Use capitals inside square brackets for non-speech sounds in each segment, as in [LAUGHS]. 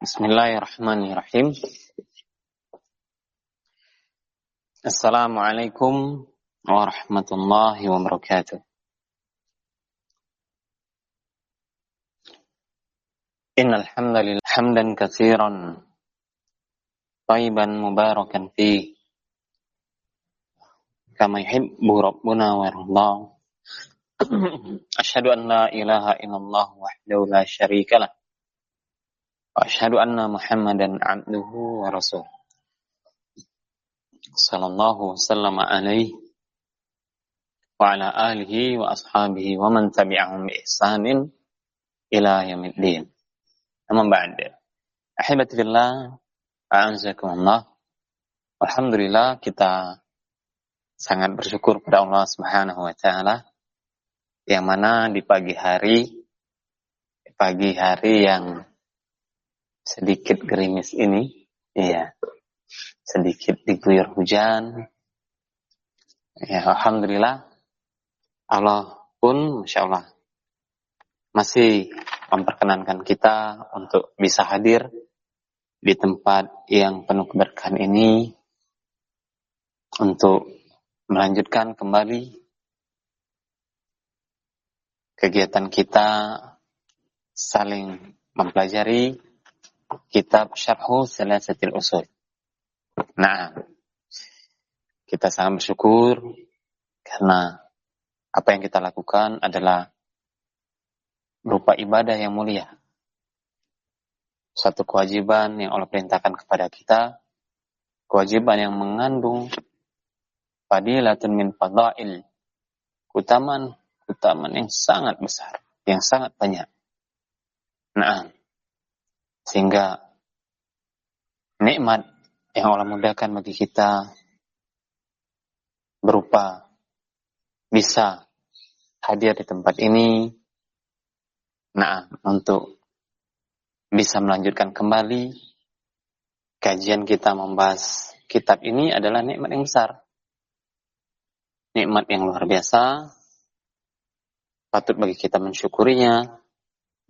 Bismillahirrahmanirrahim. Assalamualaikum warahmatullahi wabarakatuh. Innal hamdalillah hamdan katsiran tayyiban mubarakan fi kama yuhibbu rabbuna wa yarda. Asyhadu an la ilaha illallah wahdahu la syarika lah. Wa asyhadu anna Muhammadan abduhu wa rasuluh. Sallallahu wasallam alaihi wa ala alihi wa ashabihi wa man tabi'ahum bi ihsanin ila yaumiddin. Amma ba'd. Ahibati fillah, a'azakumullah. Alhamdulillah kita sangat bersyukur pada Allah Subhanahu wa taala yang mana di pagi hari pagi hari yang sedikit gerimis ini. Iya. Sedikit diguyur hujan. Ya alhamdulillah. Allah pun masya Allah masih memperkenankan kita untuk bisa hadir di tempat yang penuh keberkahan ini untuk melanjutkan kembali kegiatan kita saling mempelajari kitab Syarhu Salasatil Usul. Nah, kita sangat bersyukur karena apa yang kita lakukan adalah berupa ibadah yang mulia. Satu kewajiban yang Allah perintahkan kepada kita, kewajiban yang mengandung fadilatun min fadail, utaman utaman yang sangat besar, yang sangat banyak. Nah, sehingga nikmat yang Allah mudahkan bagi kita berupa bisa hadir di tempat ini, nah untuk bisa melanjutkan kembali kajian kita membahas kitab ini adalah nikmat yang besar. Nikmat yang luar biasa, patut bagi kita mensyukurinya,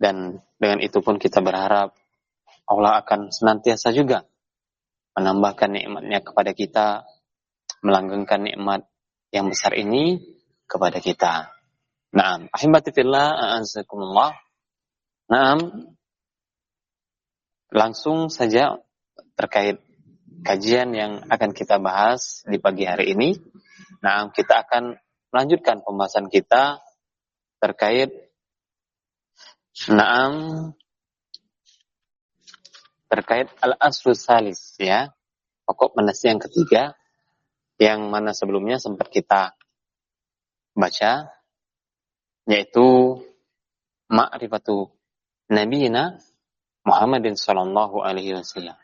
dan dengan itu pun kita berharap Allah akan senantiasa juga menambahkan nikmatnya kepada kita, melanggengkan nikmat yang besar ini kepada kita. Naam, ahibati fillah, a'azakumullah. Naam, langsung saja terkait kajian yang akan kita bahas di pagi hari ini. Nah, kita akan melanjutkan pembahasan kita terkait Naam terkait al-aslu salis ya. Pokok manasi yang ketiga yang mana sebelumnya sempat kita baca yaitu ma'rifatu nabiyina Muhammadin sallallahu alaihi wasallam.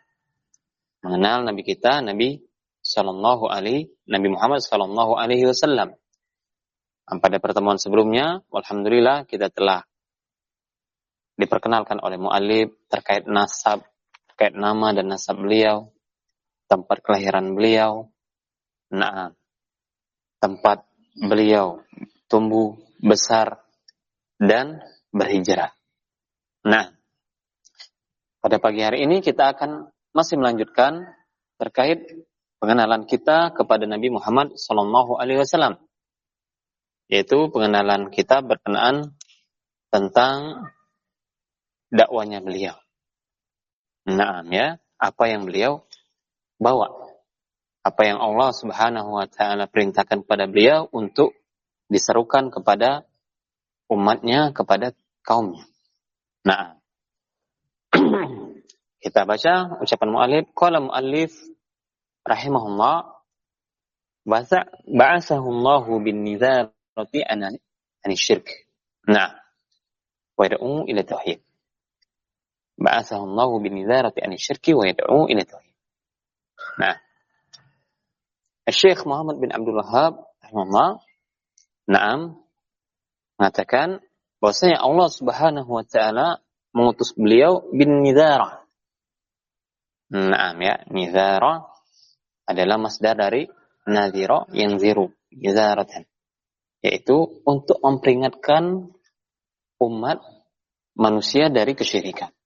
Mengenal nabi kita Nabi sallallahu alaihi Nabi Muhammad sallallahu alaihi wasallam. Pada pertemuan sebelumnya, alhamdulillah kita telah diperkenalkan oleh muallif terkait nasab, terkait nama dan nasab beliau, tempat kelahiran beliau, nah, tempat beliau tumbuh besar dan berhijrah. Nah, pada pagi hari ini kita akan masih melanjutkan terkait pengenalan kita kepada Nabi Muhammad Sallallahu Alaihi Wasallam, yaitu pengenalan kita berkenaan tentang dakwanya beliau. Nah, ya, apa yang beliau bawa. Apa yang Allah Subhanahu wa taala perintahkan pada beliau untuk diserukan kepada umatnya, kepada kaumnya. Nah, [CLEARS THROAT] kita baca ucapan mu'alif. Qala mu'alif rahimahullah ba'asa ba'asahu Allahu bin nizarati an syirk. Nah, wa ila tauhid. Bin nizarati an syirki wa yad'u ila tauhid. Nah, Syekh Muhammad bin Abdul Wahab rahimahullah Naam mengatakan bahwasanya Allah Subhanahu wa taala mengutus beliau bin nizara. Naam ya, nizara adalah masdar dari nazira yang ziru, nizaratan. Yaitu untuk memperingatkan umat manusia dari kesyirikan.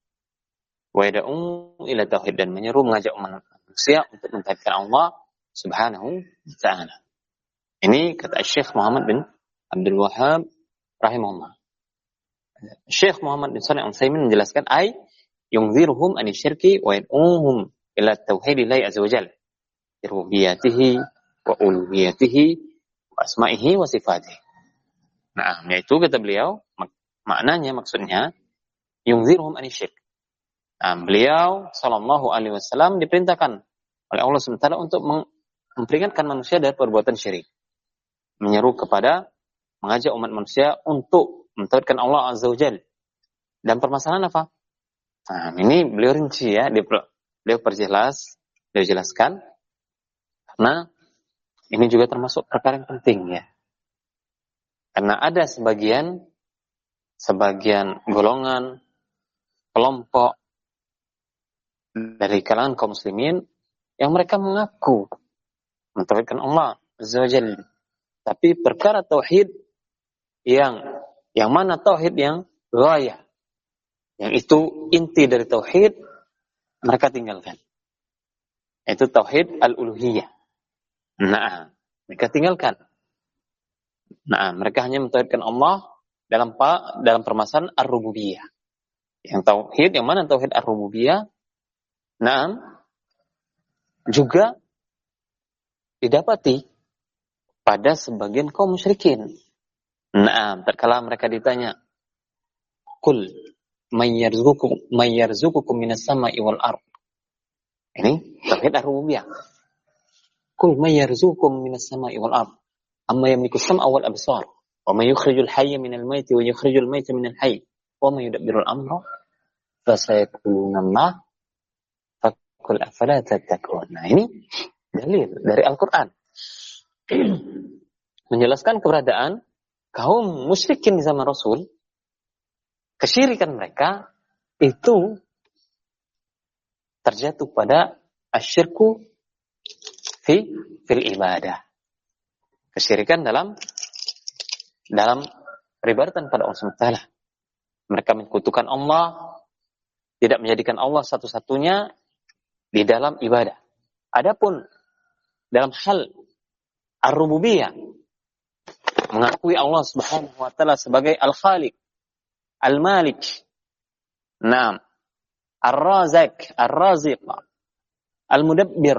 Wa yad'u ila tauhid dan menyeru mengajak manusia untuk mentauhidkan Allah Subhanahu wa taala. Ini kata Syekh Muhammad bin Abdul Wahab rahimahullah. Syekh Muhammad bin Shalih Al-Utsaimin menjelaskan ay yungziruhum an syirki wa yad'uhum ila tauhid Allah azza wa jalla. Rububiyatihi wa uluhiyatihi wa asma'ihi wa sifatihi. Nah, yaitu kata beliau mak maknanya maksudnya yungziruhum an syirk. Nah, beliau sallallahu alaihi wasallam diperintahkan oleh Allah SWT untuk memperingatkan manusia dari perbuatan syirik. Menyeru kepada mengajak umat manusia untuk mentauhidkan Allah Azza wa Jal. Dan permasalahan apa? Nah, ini beliau rinci ya, beliau perjelas, beliau jelaskan. Karena ini juga termasuk perkara yang penting ya. Karena ada sebagian sebagian golongan kelompok dari kalangan kaum muslimin yang mereka mengaku mentauhidkan Allah Azza Tapi perkara tauhid yang yang mana tauhid yang raya, yang itu inti dari tauhid mereka tinggalkan. Itu tauhid al-uluhiyah. Nah, mereka tinggalkan. Nah, mereka hanya mentauhidkan Allah dalam dalam permasalahan ar-rububiyah. Yang tauhid yang mana tauhid ar-rububiyah Nah, juga didapati pada sebagian kaum musyrikin. Nah, terkala mereka ditanya, "Kul mayyarzuqukum mayyarzuqukum minas sama'i wal ard." Ini tauhid ar-rububiyah. Kul mayyarzuqukum minas sama'i wal ard. Amma yamliku sam'a wal absar. Wa may yukhrijul hayya minal mayti wa yukhrijul mayta minal hayy. Wa may yudabbirul amra. Fasayaquluna Allah Kul afala tattaqun. Nah, ini dalil dari Al-Qur'an. [CLEARS THROAT] Menjelaskan keberadaan kaum musyrikin di zaman Rasul, kesyirikan mereka itu terjatuh pada asyirku fi fil ibadah. Kesyirikan dalam dalam peribadatan pada Allah SWT. Mereka menyekutukan Allah, tidak menjadikan Allah satu-satunya di dalam ibadah. Adapun dalam hal ar-rububiyah mengakui Allah Subhanahu wa taala sebagai Al-Khaliq, Al-Malik. Naam. Ar-Razak, Ar-Raziq, Al-Mudabbir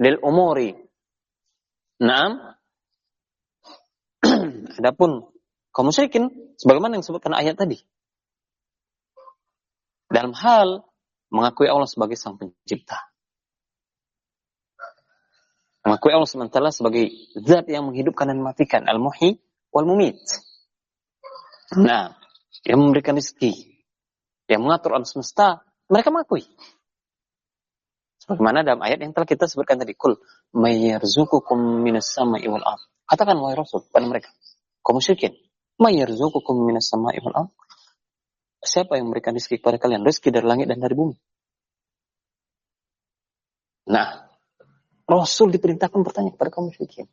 lil umuri. Naam. [CLEARS THROAT] Adapun kaum musyrikin sebagaimana yang disebutkan ayat tadi. Dalam hal mengakui Allah sebagai sang pencipta. Mengakui Allah sementara sebagai zat yang menghidupkan dan mematikan. Al-muhi wal-mumit. Nah, yang memberikan rezeki. Yang mengatur alam semesta. Mereka mengakui. Sebagaimana dalam ayat yang telah kita sebutkan tadi. Kul mayyarzukukum minas sama'i wal. Katakan wahai Rasul pada mereka. Kaum musyrikin. Mayyarzukukum minas sama'i wal. Siapa yang memberikan rezeki kepada kalian? Rezeki dari langit dan dari bumi. Nah, Rasul diperintahkan bertanya kepada kaum musyrikin.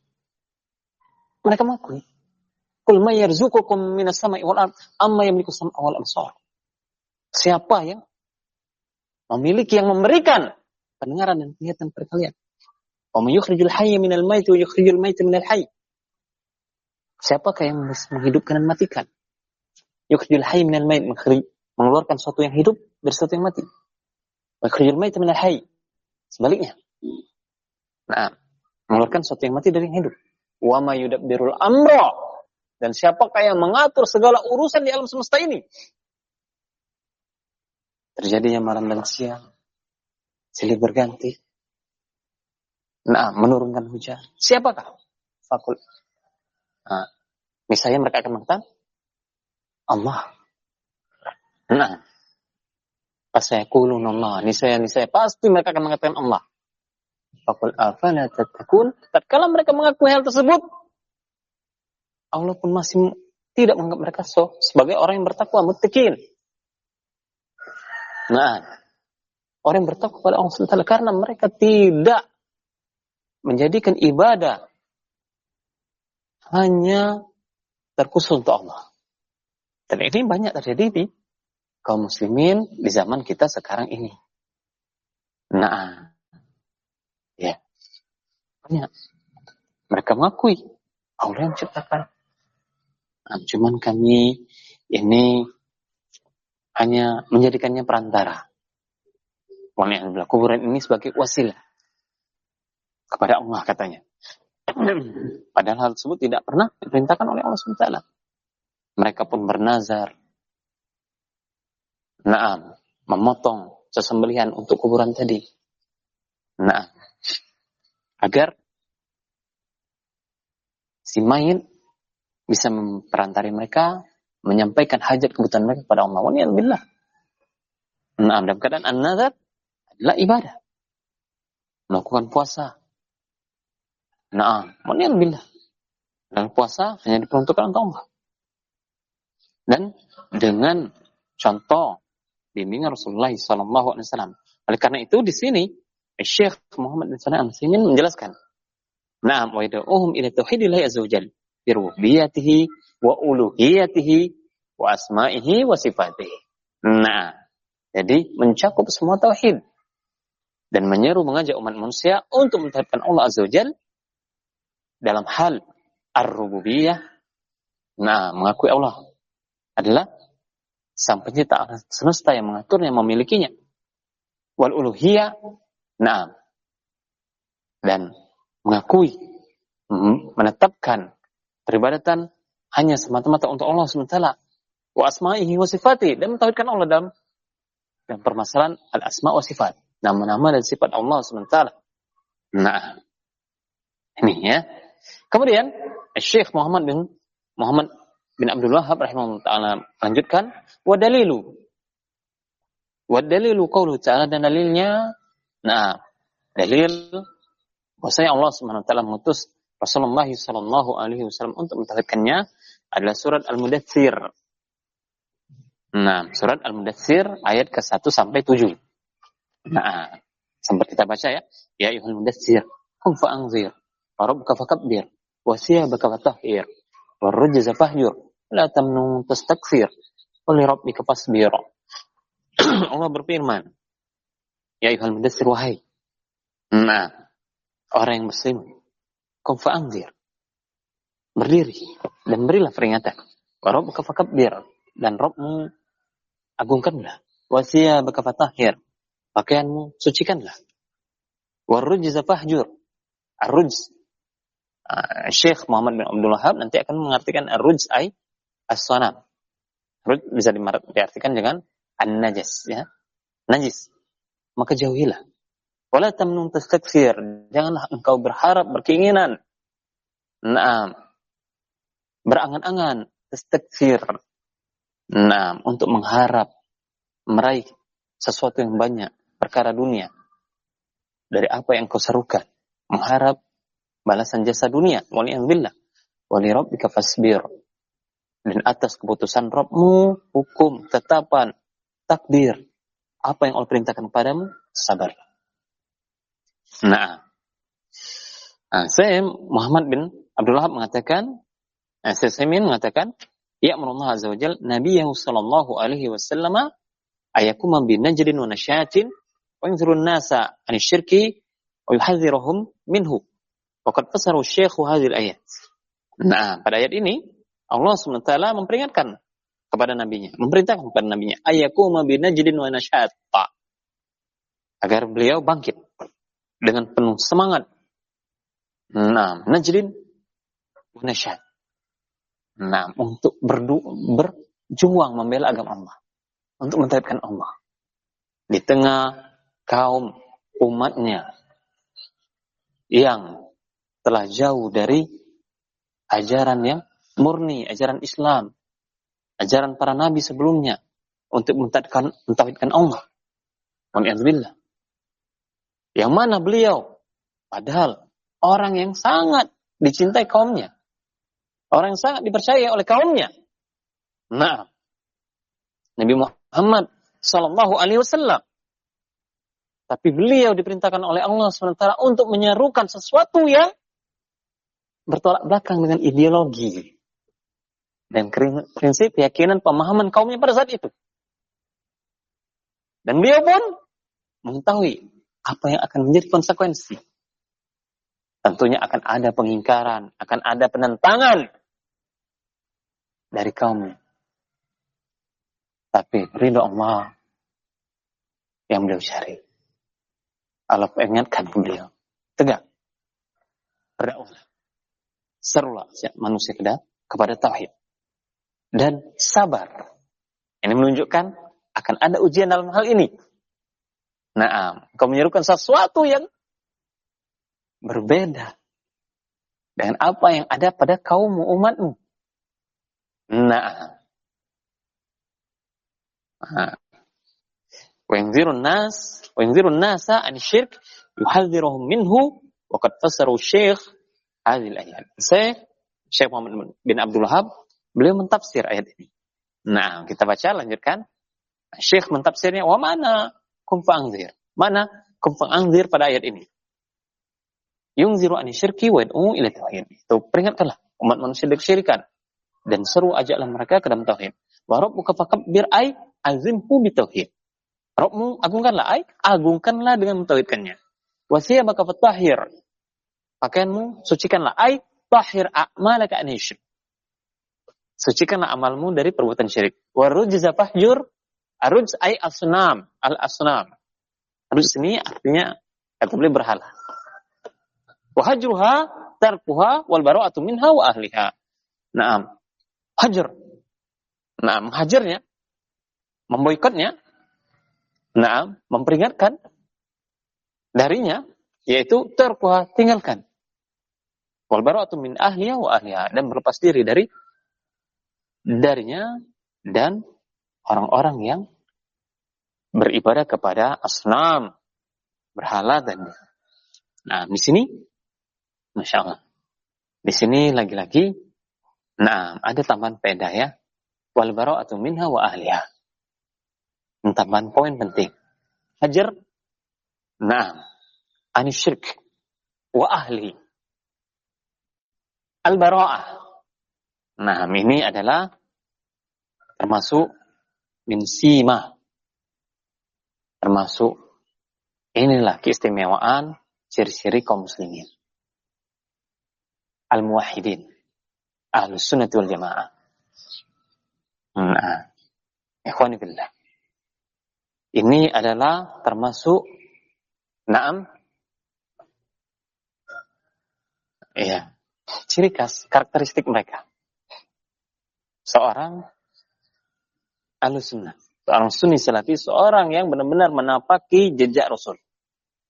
Mereka mengakui. Kul may yarzuqukum minas sama'i wal ard amma yamliku sam'a wal absar. Siapa yang memiliki yang memberikan pendengaran dan penglihatan kepada kalian? Wa may yukhrijul hayya minal maiti wa yukhrijul maita minal hayy. Siapakah yang menghidupkan dan matikan? Yukhrijul hayy minal mayt, mengeluarkan sesuatu yang hidup dari sesuatu yang mati. Yukhrijul mayt minal hayy. Sebaliknya. Nah, mengeluarkan sesuatu yang mati dari yang hidup. Wa ma yudabbirul amra. Dan siapakah yang mengatur segala urusan di alam semesta ini? Terjadinya malam dan siang. Silih berganti. Nah, menurunkan hujan. Siapakah? Fakul. Nah, misalnya mereka akan mengatakan, Allah. Nah, pas saya kulun Allah, nisaya nisaya pasti mereka akan mengatakan Allah. Fakul afala tatakun. Tatkala mereka mengakui hal tersebut, Allah pun masih tidak menganggap mereka so sebagai orang yang bertakwa, muttaqin. Nah, orang yang bertakwa kepada Allah SWT karena mereka tidak menjadikan ibadah hanya terkhusus untuk Allah. Dan ini banyak terjadi di kaum muslimin di zaman kita sekarang ini. Nah, ya, banyak. Mereka mengakui Allah yang menciptakan. Nah, cuman kami ini hanya menjadikannya perantara. Waliyahulillah. Kuburan ini sebagai wasilah kepada Allah katanya. [CLEARS THROAT] Padahal hal tersebut tidak pernah diperintahkan oleh Allah SWT. Mereka pun bernazar. Naam, memotong sesembelihan untuk kuburan tadi. Nah, agar si mayit bisa memperantari mereka menyampaikan hajat kebutuhan mereka kepada Allah. Waliyahulillah. Nah, dalam keadaan an-nazar adalah ibadah. Melakukan puasa. Nah, waliyahulillah. Dan puasa hanya diperuntukkan untuk Allah. Dan dengan contoh bimbingan Rasulullah Sallallahu Alaihi Wasallam. Oleh karena itu di sini Syekh Muhammad bin Salih ingin menjelaskan. Nah, wa yad'uhum ila tauhidillah azza wajalla bi rububiyyatihi wa uluhiyatihi wa asma'ihi wa sifatihi. Nah, jadi mencakup semua tauhid dan menyeru mengajak umat manusia untuk mentauhidkan Allah Azza wa Jal dalam hal ar-rububiyah. Nah, mengakui Allah adalah sang pencipta semesta yang mengaturnya, memilikinya. Wal uluhiyah, nah, dan mengakui, menetapkan peribadatan hanya semata-mata untuk Allah SWT. Wa asma'ihi wa sifati. Dan mentauhidkan Allah dalam, dalam permasalahan al-asma wa sifat. Nama-nama dan sifat Allah SWT. Nah, ini ya. Kemudian, Syekh Muhammad bin Muhammad bin Abdul Wahab rahimahullah ta'ala lanjutkan. Wa dalilu. Wa dalilu qawlu ta'ala dan dalilnya. Nah, dalil bahwasanya Allah Subhanahu wa taala mengutus Rasulullah Shallallahu Alaihi Wasallam untuk mentauhidkannya adalah surat Al-Mudathir. Nah, surat Al-Mudathir ayat ke 1 sampai 7. Nah, sempat kita baca ya. Ya ayuhal mudathir, kum fa'anzir, wa rabbuka fakabbir, wa siyabaka fatahhir, rujza fahjur, la tamnun tastakfir, li rabbika fasbir. [CLEARS THROAT] Allah berfirman, Ya ayuhal mudathir, wahai. Nah, orang yang muslim, Kum fa'anzir. Berdiri dan berilah peringatan. Wa rabbuka fakabbir. Dan Rabbmu agungkanlah. Wa thiyabaka fatahhir. Pakaianmu sucikanlah. Wa rujza fahjur. Ar-rujz. Uh, Syekh Muhammad bin Abdul Wahab nanti akan mengartikan ar-rujz ay as-sanam. Rujz bisa diartikan dengan an-najas ya. Najis. Maka jauhilah Wala tamnun tastakfir. Janganlah engkau berharap, berkeinginan. Naam. Berangan-angan. Tastakfir. Naam. Untuk mengharap. Meraih sesuatu yang banyak. Perkara dunia. Dari apa yang kau serukan. Mengharap balasan jasa dunia. Waliyahbillah. Wali rabbika fasbir. Dan atas keputusan Rabbmu, hukum, tetapan, takdir. Apa yang Allah perintahkan kepadamu, sabarlah. Nah, nah saya Muhammad bin Abdullah mengatakan, nah, saya Semin mengatakan, ya Allah Azza wa Jal, Nabi sallallahu alaihi wasallam ayakuma bin najdin wa nasyatin wa yunzirun nasa an syirki wa yuhadhiruhum minhu. Waqad fasaru syekhu hadhil ayat. Nah, pada ayat ini Allah SWT memperingatkan kepada nabinya, memerintahkan kepada nabinya, ayakuma bin najdin wa nasyata. Agar beliau bangkit dengan penuh semangat. Nah, najrin nasyad. Nah, untuk berdu berjuang membela agama Allah. Untuk mentauhidkan Allah. Di tengah kaum umatnya yang telah jauh dari ajaran yang murni, ajaran Islam, ajaran para nabi sebelumnya untuk mentauhidkan Allah. Waliyahzubillah. Yang mana beliau? Padahal orang yang sangat dicintai kaumnya. Orang yang sangat dipercaya oleh kaumnya. Nah, Nabi Muhammad Sallallahu Alaihi Wasallam. Tapi beliau diperintahkan oleh Allah sementara untuk menyerukan sesuatu yang bertolak belakang dengan ideologi dan prinsip keyakinan pemahaman kaumnya pada saat itu. Dan beliau pun mengetahui apa yang akan menjadi konsekuensi. Tentunya akan ada pengingkaran, akan ada penentangan dari kaum. Tapi ridho Allah yang beliau cari. Allah ingatkan beliau. Tegak. Berdakwah serulah manusia kepada, kepada tauhid. Dan sabar. Ini menunjukkan akan ada ujian dalam hal ini. Nah, kau menyerukan sesuatu yang berbeda dengan apa yang ada pada kaum umatmu. Nah. Wengzirun nas, wengzirun nasa an syirk yuhadziruhum minhu wa qad hadhil ayat. Saya Syekh Muhammad bin Abdul Wahab beliau mentafsir ayat ini. Nah, kita baca lanjutkan. Syekh mentafsirnya wa mana kumpa angzir?" Mana kumpa angzir pada ayat ini? Yungziru ani syirki wa yad'u ila tauhid. Itu peringatkanlah umat manusia dari dan seru ajaklah mereka ke dalam tauhid. Wa rabbuka fakabbir ay azimhu bitauhid. Rabbmu agungkanlah ay agungkanlah dengan mentauhidkannya. Wasiyabaka fatahir Pakaianmu sucikanlah ay tahir a'malaka an syirk. Sucikanlah amalmu dari perbuatan syirik. Warujza fahjur Aruj ay asnam, al asnam. Aruj ini artinya kata beliau berhala. Wahajruha tarkuha wal bara'atu minha wa ahliha. Naam. Hajar. Naam, hajarnya memboikotnya. Naam, memperingatkan darinya yaitu tarkuha tinggalkan. Wal bara'atu min ahliha wa ahliha dan berlepas diri dari darinya dan orang-orang yang beribadah kepada asnam, berhala dan Nah, di sini Masya Allah. Di sini lagi-lagi nah, ada tambahan peda ya. Wal atau minha wa ahliha. Tambahan poin penting. Hajar Nah, anisyirk wa ahli. Al-bara'ah. Nah, ini adalah termasuk min sima. Termasuk inilah keistimewaan ciri-ciri kaum muslimin. Al-muwahidin. Ahlus sunnah wal jamaah. Nah, ikhwani billah. Ini adalah termasuk naam Iya. Ciri khas, karakteristik mereka. Seorang sunnah. Seorang sunni salafi, seorang yang benar-benar menapaki jejak Rasul.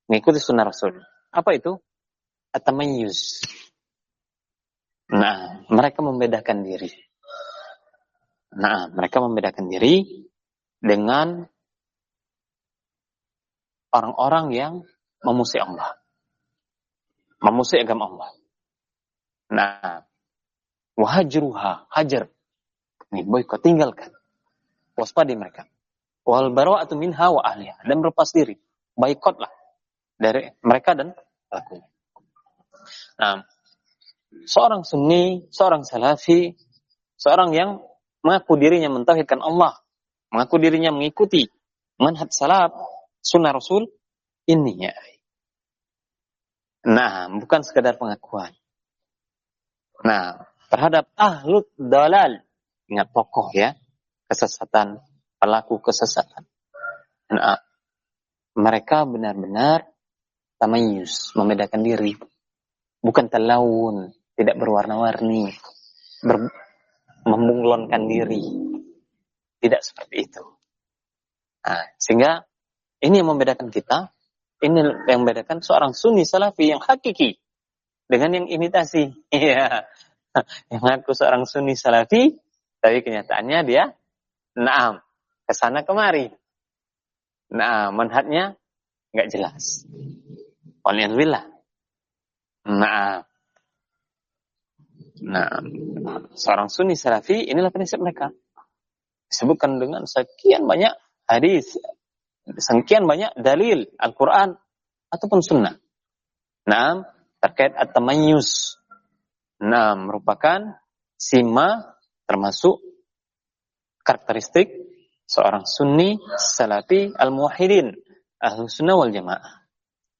Mengikuti sunnah Rasul. Apa itu? Atamayyuz. Nah, mereka membedakan diri. Nah, mereka membedakan diri dengan orang-orang yang memusuhi Allah. Memusuhi agama Allah. Nah, wahajruha, hajar. Ini boykot, tinggalkan waspada mereka. Wal bara'atu minha wa ahliha dan berlepas diri. Baikotlah dari mereka dan pelakunya. Nah, seorang sunni, seorang salafi, seorang yang mengaku dirinya mentauhidkan Allah, mengaku dirinya mengikuti manhaj salaf, sunnah rasul, ini ya. Nah, bukan sekadar pengakuan. Nah, terhadap ahlut dalal, ingat tokoh ya, kesesatan, pelaku kesesatan. Nah, mereka benar-benar tamayus, membedakan diri. Bukan telawun, tidak berwarna-warni, ber, membunglonkan diri. Tidak seperti itu. Nah, sehingga ini yang membedakan kita, ini yang membedakan seorang sunni salafi yang hakiki dengan yang imitasi. [LAUGHS] Iya. yang aku seorang sunni salafi, tapi kenyataannya dia Naam, ke sana kemari. Nah, manhatnya nggak jelas. Waliyahulillah. Nah, nah, seorang sunni salafi inilah prinsip mereka. Disebutkan dengan sekian banyak hadis, sekian banyak dalil Al-Quran ataupun sunnah. Nah, terkait at-tamayyus. Nah, merupakan sima termasuk karakteristik seorang sunni salafi al-muwahhidin ahlu sunnah wal jamaah.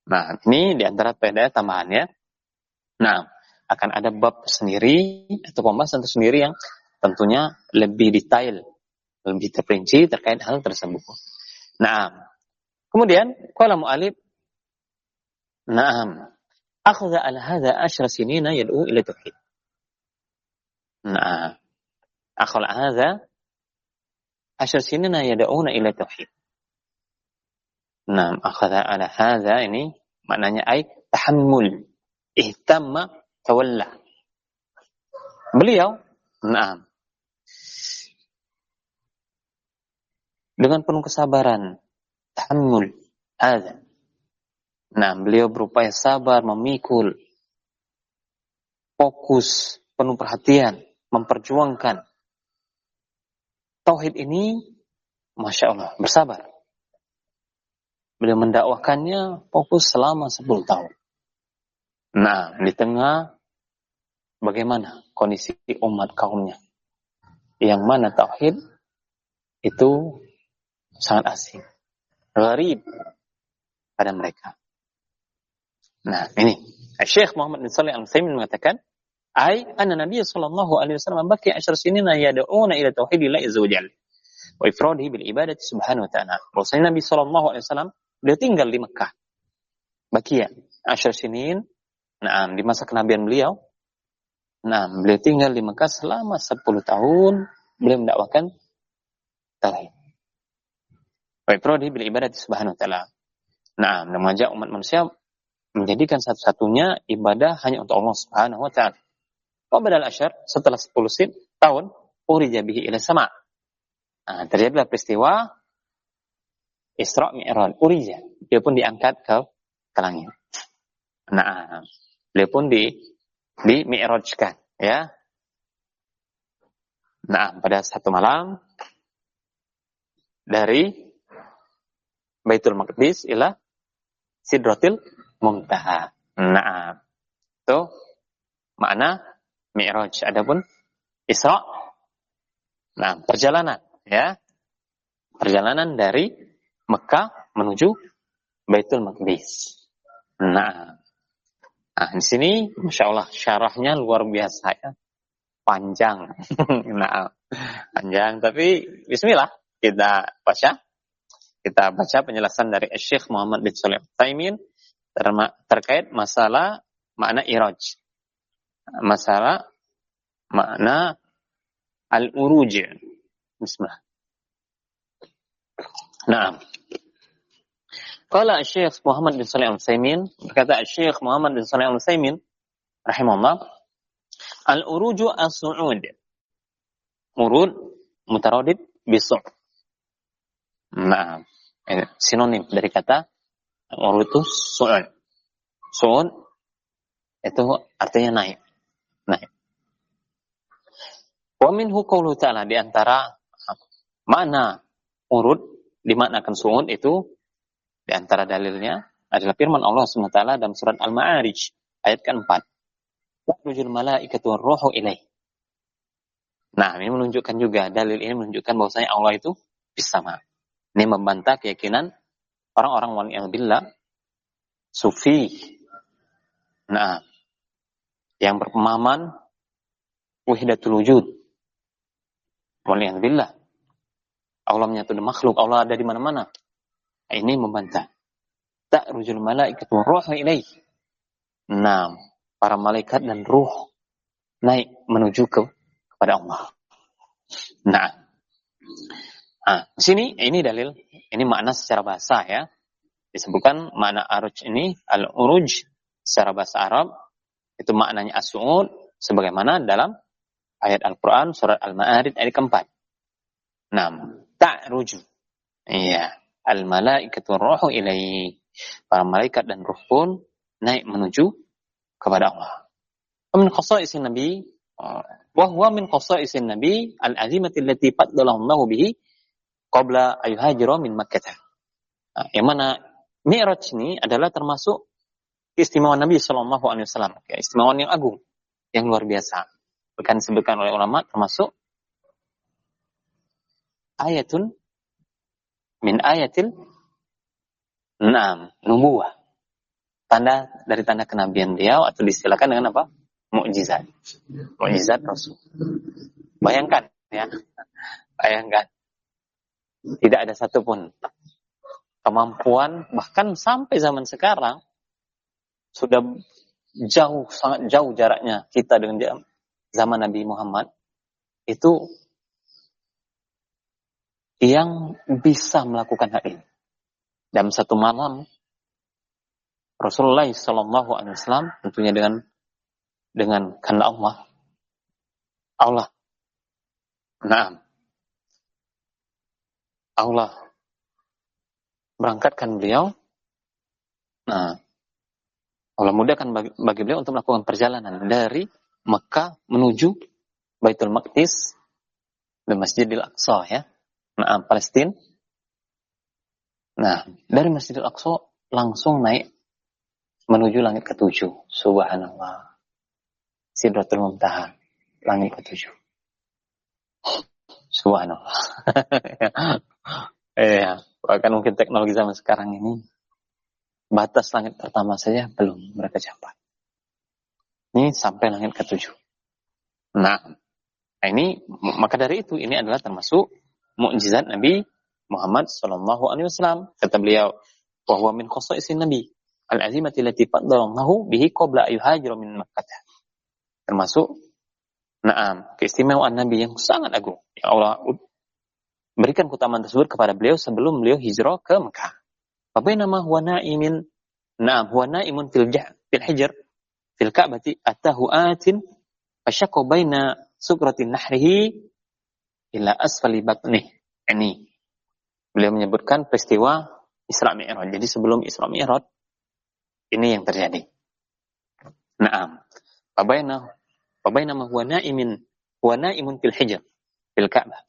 Nah, ini di antara peda tambahannya. Nah, akan ada bab sendiri atau pembahasan tersendiri yang tentunya lebih detail, lebih terperinci terkait hal tersebut. Nah, kemudian kalau mu'alib, Naam. Akhadha ala hadha ashra sinina yad'u ila tauhid. Nah, akhadha hadha ashra sinina yad'una ila tauhid. Nah, akhadha ala hadha ini maknanya ay tahammul, ihtamma, tawalla. Beliau, nah, dengan penuh kesabaran, tahammul, hadha. Nah, beliau berupaya sabar, memikul, fokus, penuh perhatian, memperjuangkan. Tauhid ini, Masya Allah, bersabar. Beliau mendakwahkannya fokus selama 10 tahun. Nah, di tengah bagaimana kondisi umat kaumnya. Yang mana tauhid itu sangat asing. Gharib pada mereka. Nah, ini. Syekh Muhammad bin Salih Al-Utsaimin mengatakan, "Ai anna Nabi sallallahu alaihi wasallam baki asyar sinina yad'una ila tauhidillah azza wa jalla wa ifradihi bil ibadati subhanahu wa ta'ala." Bahwasanya Nabi sallallahu alaihi wasallam Beliau tinggal di Mekah. Bakia, Asyar Sinin. Nah, di masa kenabian beliau. Nah, beliau tinggal di Mekah selama 10 tahun. Beliau mendakwakan tauhid. Baik, prodi bila ibadat subhanahu wa ta'ala. Nah, mengajak umat manusia menjadikan satu-satunya ibadah hanya untuk Allah subhanahu wa ta'ala. Wa badal asyar, setelah 10 tahun, urija bihi ila sama. Nah, terjadilah peristiwa Isra Mi'raj, Urija. Dia pun diangkat ke, ke langit. Nah, dia pun di di Mi'rajkan, ya. Nah, pada satu malam dari Baitul Maqdis ila Sidratil Muntaha. Nah, itu makna Mi'raj. Adapun Isra Nah, perjalanan ya. Perjalanan dari Mekah menuju Baitul Maqdis. Nah, nah di sini Masya Allah syarahnya luar biasa ya. Panjang. [LAUGHS] nah, panjang. Tapi Bismillah kita baca. Kita baca penjelasan dari Syekh Muhammad bin Salim Taimin terkait masalah makna iraj. Masalah makna al-uruj. Bismillah. Nah, Kala Syekh Muhammad bin Salih Al-Utsaimin, berkata Syekh Muhammad bin Salih Al-Utsaimin rahimahullah, al-uruju as-su'ud. Urud mutaradid bisu'. Nah, sinonim dari kata urud itu su'ud. Su'ud itu artinya naik. Naik. Wa minhu qawlu ta'ala di antara mana urud dimaknakan su'ud itu di antara dalilnya adalah firman Allah SWT dalam surat Al-Ma'arij ayat ke-4. Wa'rujul malaikatu ruhu ilaih. Nah, ini menunjukkan juga, dalil ini menunjukkan bahwasanya Allah itu bersama. Ini membantah keyakinan orang-orang wali billah sufi. Nah, yang berpemahaman wahdatul wujud. Wali billah. Allah menyatu makhluk, Allah ada di mana-mana. Ini membantah. Ta'rujul malaikatu ruh ilaih. Nah, para malaikat dan ruh naik menuju ke kepada Allah. Nah, nah di sini ini dalil, ini makna secara bahasa ya. Disebutkan makna aruj ini al-uruj secara bahasa Arab itu maknanya as-su'ud sebagaimana dalam ayat Al-Qur'an surat Al-Ma'arij ayat keempat. Nah, ta'ruju. Iya al-malaikatu ruhu ilaihi. Para malaikat dan ruh pun naik menuju kepada Allah. Min khasa'isin Nabi wa huwa min khasa'isin Nabi al-azimati allati faddalahu bihi qabla ayuhajira min Makkah. Nah, yang mana Mi'raj ini adalah termasuk keistimewaan Nabi Shallallahu Alaihi Wasallam, keistimewaan yang agung, yang luar biasa. Bahkan disebutkan oleh ulama termasuk ayatun min ayatil enam nubuah. Tanda dari tanda kenabian beliau atau disilakan dengan apa? Mukjizat. Mukjizat Rasul. Bayangkan ya. Bayangkan. Tidak ada satupun kemampuan bahkan sampai zaman sekarang sudah jauh sangat jauh jaraknya kita dengan zaman Nabi Muhammad itu yang bisa melakukan hal ini. Dalam satu malam Rasulullah Shallallahu Alaihi Wasallam tentunya dengan dengan kehendak Allah Allah nah Allah berangkatkan beliau nah Allah mudahkan bagi, bagi beliau untuk melakukan perjalanan dari Mekah menuju Baitul Maqdis dan Masjidil Aqsa ya nah, Palestina. Nah, dari Masjidil Aqsa langsung naik menuju langit ketujuh. Subhanallah. Sidratul Muntaha, langit ketujuh. Subhanallah. [LAUGHS] Iya, bahkan mungkin teknologi zaman sekarang ini batas langit pertama saja belum mereka capai. Ini sampai langit ketujuh. Nah, ini maka dari itu ini adalah termasuk mukjizat Nabi Muhammad Sallallahu Alaihi Wasallam. Kata beliau, bahwa min khosaisin Nabi al-azimati lati faddalallahu bihi qabla ayuhajira min Makkah. Termasuk Naam, keistimewaan Nabi yang sangat agung. Ya Allah berikan keutamaan tersebut kepada beliau sebelum beliau hijrah ke Mekah. Apa nama huwa na'imin? Naam, huwa na'imun fil fil hijr fil ka'bati atahu atin fasyaqqa baina sukratin nahrihi ila asfali batni. Ini beliau menyebutkan peristiwa Isra Mi'raj. Jadi sebelum Isra Mi'raj ini yang terjadi. Naam. Fabaina fabaina ma huwa na'imin huwa na'imun fil hijr fil Ka'bah.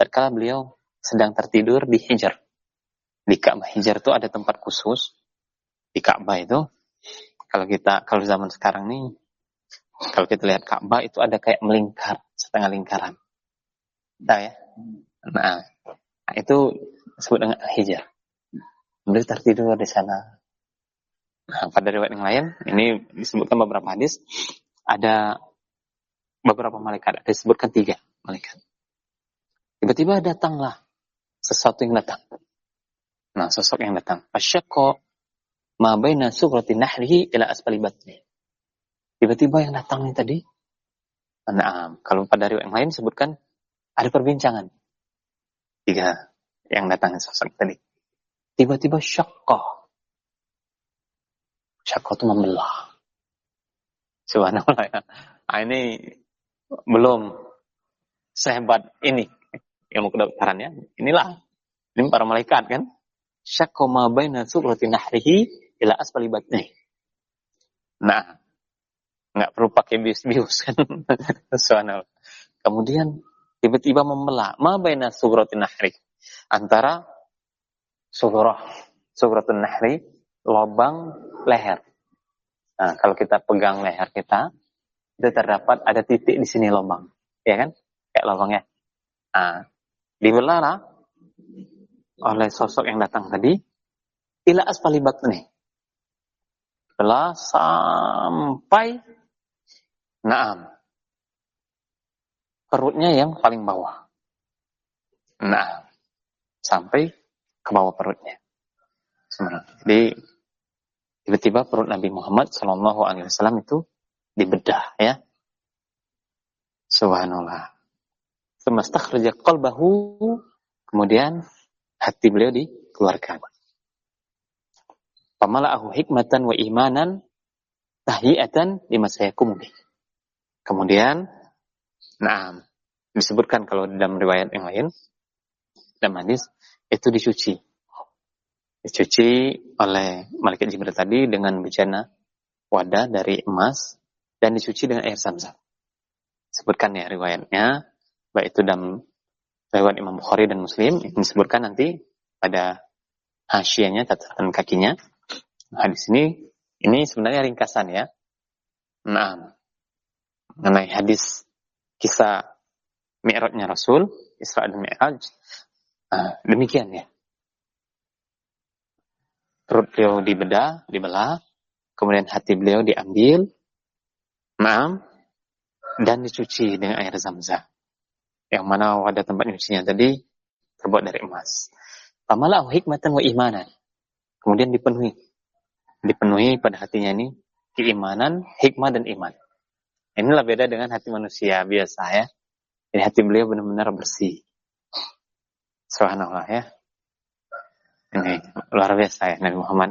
Tatkala beliau sedang tertidur di Hijr. Di Ka'bah Hijr itu ada tempat khusus di Ka'bah itu. Kalau kita kalau zaman sekarang nih kalau kita lihat Ka'bah itu ada kayak melingkar, setengah lingkaran. Tahu ya? Nah, itu disebut dengan hijab. Beliau tertidur di sana. Nah, pada riwayat yang lain, ini disebutkan beberapa hadis, ada beberapa malaikat, disebutkan tiga malaikat. Tiba-tiba datanglah sesuatu yang datang. Nah, sosok yang datang. Asyakko ma baina sukrati nahrihi ila asfali batni. Tiba-tiba yang datang ini tadi, nah, kalau pada riwayat yang lain disebutkan ada perbincangan. Tiga yang datang sosok tadi. Tiba-tiba syakka. Syakka itu membelah. Subhanallah ya. Nah, ini belum sehebat ini ilmu kedokterannya. Inilah. Ini para malaikat kan. Syakka ma baina surati nahrihi ila asfali batnih. Nah, nggak perlu pakai bius-bius kan. [LAUGHS] Subhanallah. Kemudian tiba-tiba membelah ma baina suratin nahri antara surah suratul nahri lubang leher. Nah, kalau kita pegang leher kita, itu terdapat ada titik di sini lubang, ya kan? Kayak lubangnya. Nah, dibelah oleh sosok yang datang tadi, ila asfali batni. Belah sampai naam perutnya yang paling bawah. Nah, sampai ke bawah perutnya. Jadi tiba-tiba perut Nabi Muhammad Shallallahu Alaihi Wasallam itu dibedah ya. Subhanallah. Semastakhrajah qalbahu kemudian hati beliau dikeluarkan. Pamala'ahu hikmatan wa imanan tahyi'atan lima sayakum Kemudian Nah, disebutkan kalau dalam riwayat yang lain, dalam hadis, itu dicuci. Dicuci oleh malaikat Jibril tadi dengan bejana wadah dari emas dan dicuci dengan air zam-zam. Sebutkan ya riwayatnya, baik itu dalam riwayat Imam Bukhari dan Muslim, yang disebutkan nanti pada hasyianya, catatan kakinya. Nah, di sini, ini sebenarnya ringkasan ya. Nah, mengenai hadis kisah Mi'rajnya Rasul, Isra dan Mi'raj. Nah, demikian ya. perut beliau dibedah, dibelah, kemudian hati beliau diambil, maam, dan dicuci dengan air zam-zam. Yang mana wadah tempat nyucinya tadi terbuat dari emas. Pamalah hikmatan wa imanan. Kemudian dipenuhi. Dipenuhi pada hatinya ini keimanan, hikmah dan iman. Inilah beda dengan hati manusia biasa ya. Jadi hati beliau benar-benar bersih. Subhanallah ya. Ini luar biasa ya Nabi Muhammad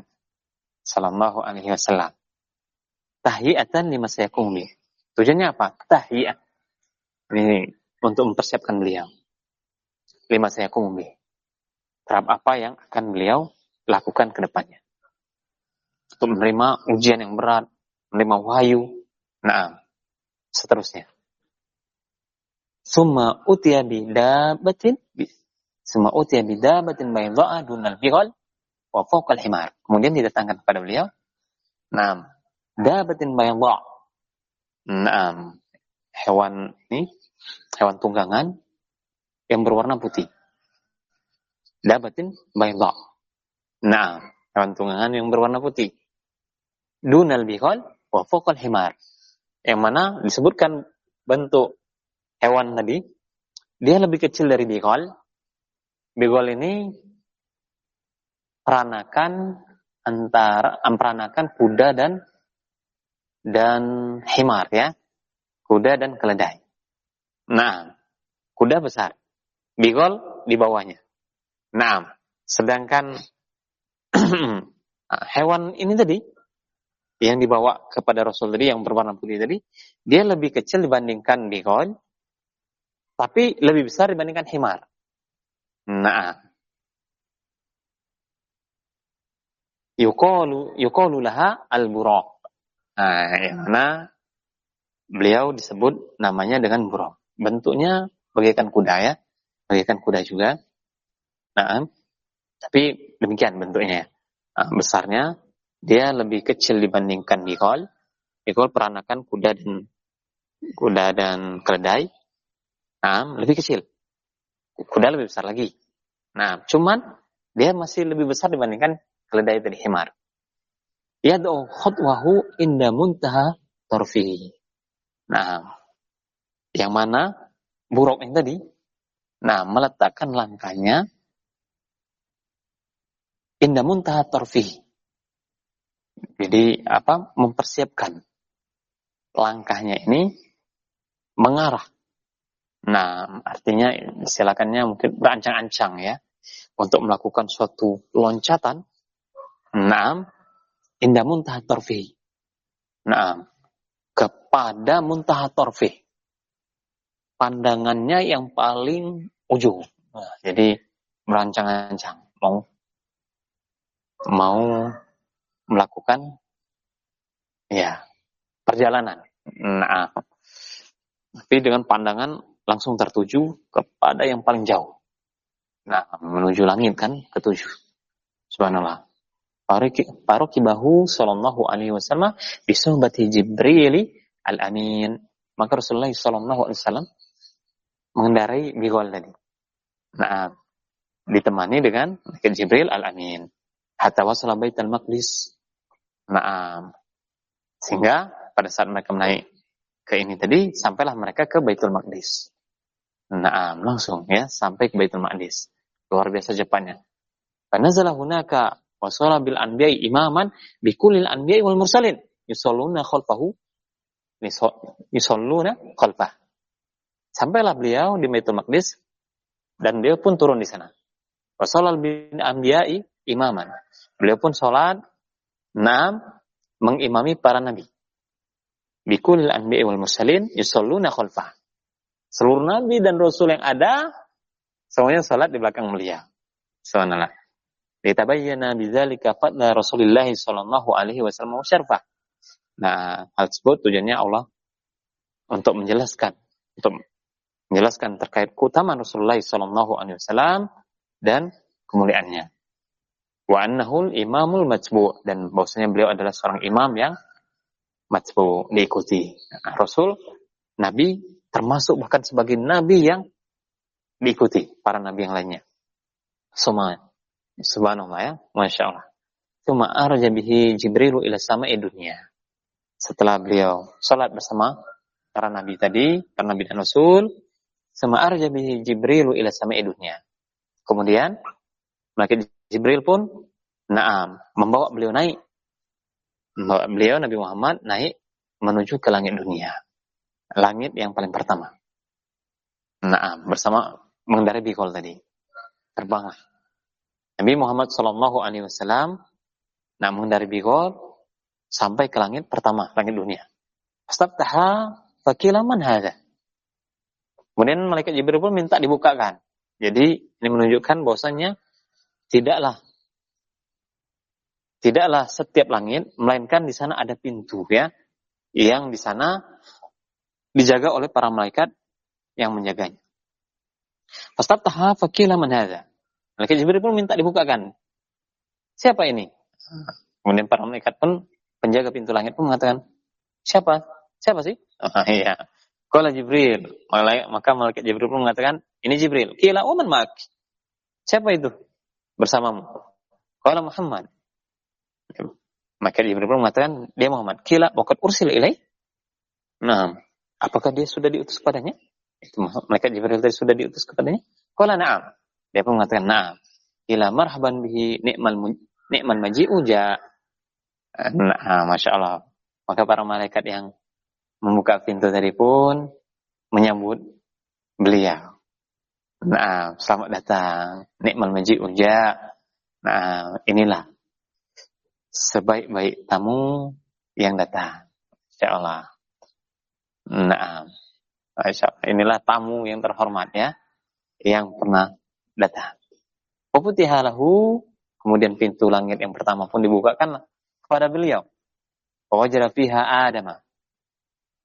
Sallallahu Alaihi Wasallam. Tahiyatan lima sayakumi. Tujuannya apa? Tahiyat. Ini untuk mempersiapkan beliau. Lima sayakumi. Terhadap apa yang akan beliau lakukan ke depannya. Untuk menerima ujian yang berat, menerima wahyu. Nah, seterusnya. Summa utiya bidabatin Semua utiya bidabatin bayda'a dunal bighal wa fawqal himar. Kemudian didatangkan kepada beliau. Naam. Dabatin bayda'. Naam. Hewan ini hewan tunggangan yang berwarna putih. Dabatin bayda'. Naam. Hewan tunggangan yang berwarna putih. Dunal bighal wa fawqal himar. Yang mana disebutkan bentuk hewan tadi, dia lebih kecil dari bigol, Begol ini peranakan antara peranakan kuda dan dan himar ya. Kuda dan keledai. Nah, kuda besar. Bigol di bawahnya. Nah, sedangkan [CLEARS THROAT] hewan ini tadi yang dibawa kepada Rasul tadi yang berwarna putih tadi, dia lebih kecil dibandingkan bigol, tapi lebih besar dibandingkan himar. Nah. Yuqalu yuqalu laha al-buraq. Nah, yang mana beliau disebut namanya dengan buraq. Bentuknya bagaikan kuda ya. Bagaikan kuda juga. Nah, tapi demikian bentuknya. Nah, besarnya dia lebih kecil dibandingkan Nikol. Nikol peranakan kuda dan kuda dan keledai. Nah, lebih kecil. Kuda lebih besar lagi. Nah, cuman dia masih lebih besar dibandingkan keledai dari himar. Yad'u khutwahu inda muntaha torfihi. Nah, yang mana buruk yang tadi, nah meletakkan langkahnya inda muntaha torfihi. Jadi apa? Mempersiapkan langkahnya ini mengarah Nah, artinya silakannya mungkin berancang-ancang ya untuk melakukan suatu loncatan. Naam, indah muntah torfi. Naam, kepada muntah torfi. Pandangannya yang paling ujung. Nah, jadi berancang-ancang mau mau melakukan ya perjalanan. Nah, tapi dengan pandangan langsung tertuju kepada yang paling jauh. Nah, menuju langit kan ketujuh. Subhanallah. Parokibahu sallallahu alaihi wasallam bisuhbati Jibril al-Amin. Maka Rasulullah sallallahu alaihi wasallam mengendarai bigol tadi. Nah, ditemani dengan Jibril al-Amin. Hatta wasala baitul maqdis. Nah, sehingga pada saat mereka naik ke ini tadi, sampailah mereka ke Baitul Maqdis. Naam, langsung ya sampai ke Baitul Maqdis. Luar biasa Jepannya. Fanazala hunaka wa shalla bil anbiya'i imaman bi kullil anbiya'i wal mursalin yusalluna khalfahu yusalluna khalfah. Sampailah beliau di Baitul Maqdis dan beliau pun turun di sana. Wa shallal bil anbiya'i imaman. Beliau pun sholat naam mengimami para nabi. Bikulil anbiya'i wal mursalin yusalluna khalfah. Seluruh nabi dan rasul yang ada semuanya salat di belakang beliau. Subhanallah. Litabayyana bidzalika fadla Rasulullah sallallahu alaihi wasallam syarfa. Nah, hal tersebut tujuannya Allah untuk menjelaskan untuk menjelaskan terkait keutamaan Rasulullah sallallahu alaihi wasallam dan kemuliaannya. Wa annahul imamul matbu dan bahwasanya beliau adalah seorang imam yang matbu diikuti. Nah, Rasul Nabi termasuk bahkan sebagai nabi yang diikuti para nabi yang lainnya. Semua subhanallah ya, masya Allah. Thumma arja bihi Jibrilu ila sama'i dunia. Setelah beliau salat bersama para nabi tadi, para nabi dan rasul, sama arja bihi Jibrilu ila sama'i dunia. Kemudian malaikat Jibril pun naam membawa beliau naik. Membawa beliau Nabi Muhammad naik menuju ke langit dunia. Langit yang paling pertama. Naam bersama mengendarai bikol tadi. Terbang. Nabi Muhammad Shallallahu Alaihi Wasallam namun dari bigol sampai ke langit pertama, langit dunia. Fastabtaha fakila man hadha. Kemudian malaikat Jibril pun minta dibukakan. Jadi ini menunjukkan bahwasanya tidaklah tidaklah setiap langit melainkan di sana ada pintu ya yang di sana dijaga oleh para malaikat yang menjaganya. Fastabtaha fakila man hadha. Malaikat Jibril pun minta dibukakan. Siapa ini? Kemudian para malaikat pun penjaga pintu langit pun mengatakan, siapa? Siapa sih? Oh, [LAUGHS] iya. Kala Jibril. Maka malaikat Jibril pun mengatakan, ini Jibril. Kila waman mak. Siapa itu? Bersamamu. Kala Muhammad. Maka Jibril pun mengatakan, dia Muhammad. Kila wakat ursil ilai. Nah, apakah dia sudah diutus kepadanya? Itu malaikat Jibril tadi sudah diutus kepadanya? Kala na'am. Dia pun mengatakan, na'am. Kila marhaban bihi ni'mal Nikman maji'u ja. Nah, Masya Allah. Maka para malaikat yang membuka pintu tadi pun menyambut beliau. Nah, selamat datang. Nikmal maji'u ja. Nah, inilah sebaik-baik tamu yang datang. Insya Allah. Nah, Allah. Inilah tamu yang terhormat ya. Yang pernah datang. Waputihalahu Kemudian pintu langit yang pertama pun dibukakan kepada beliau. Wajara fiha Adam.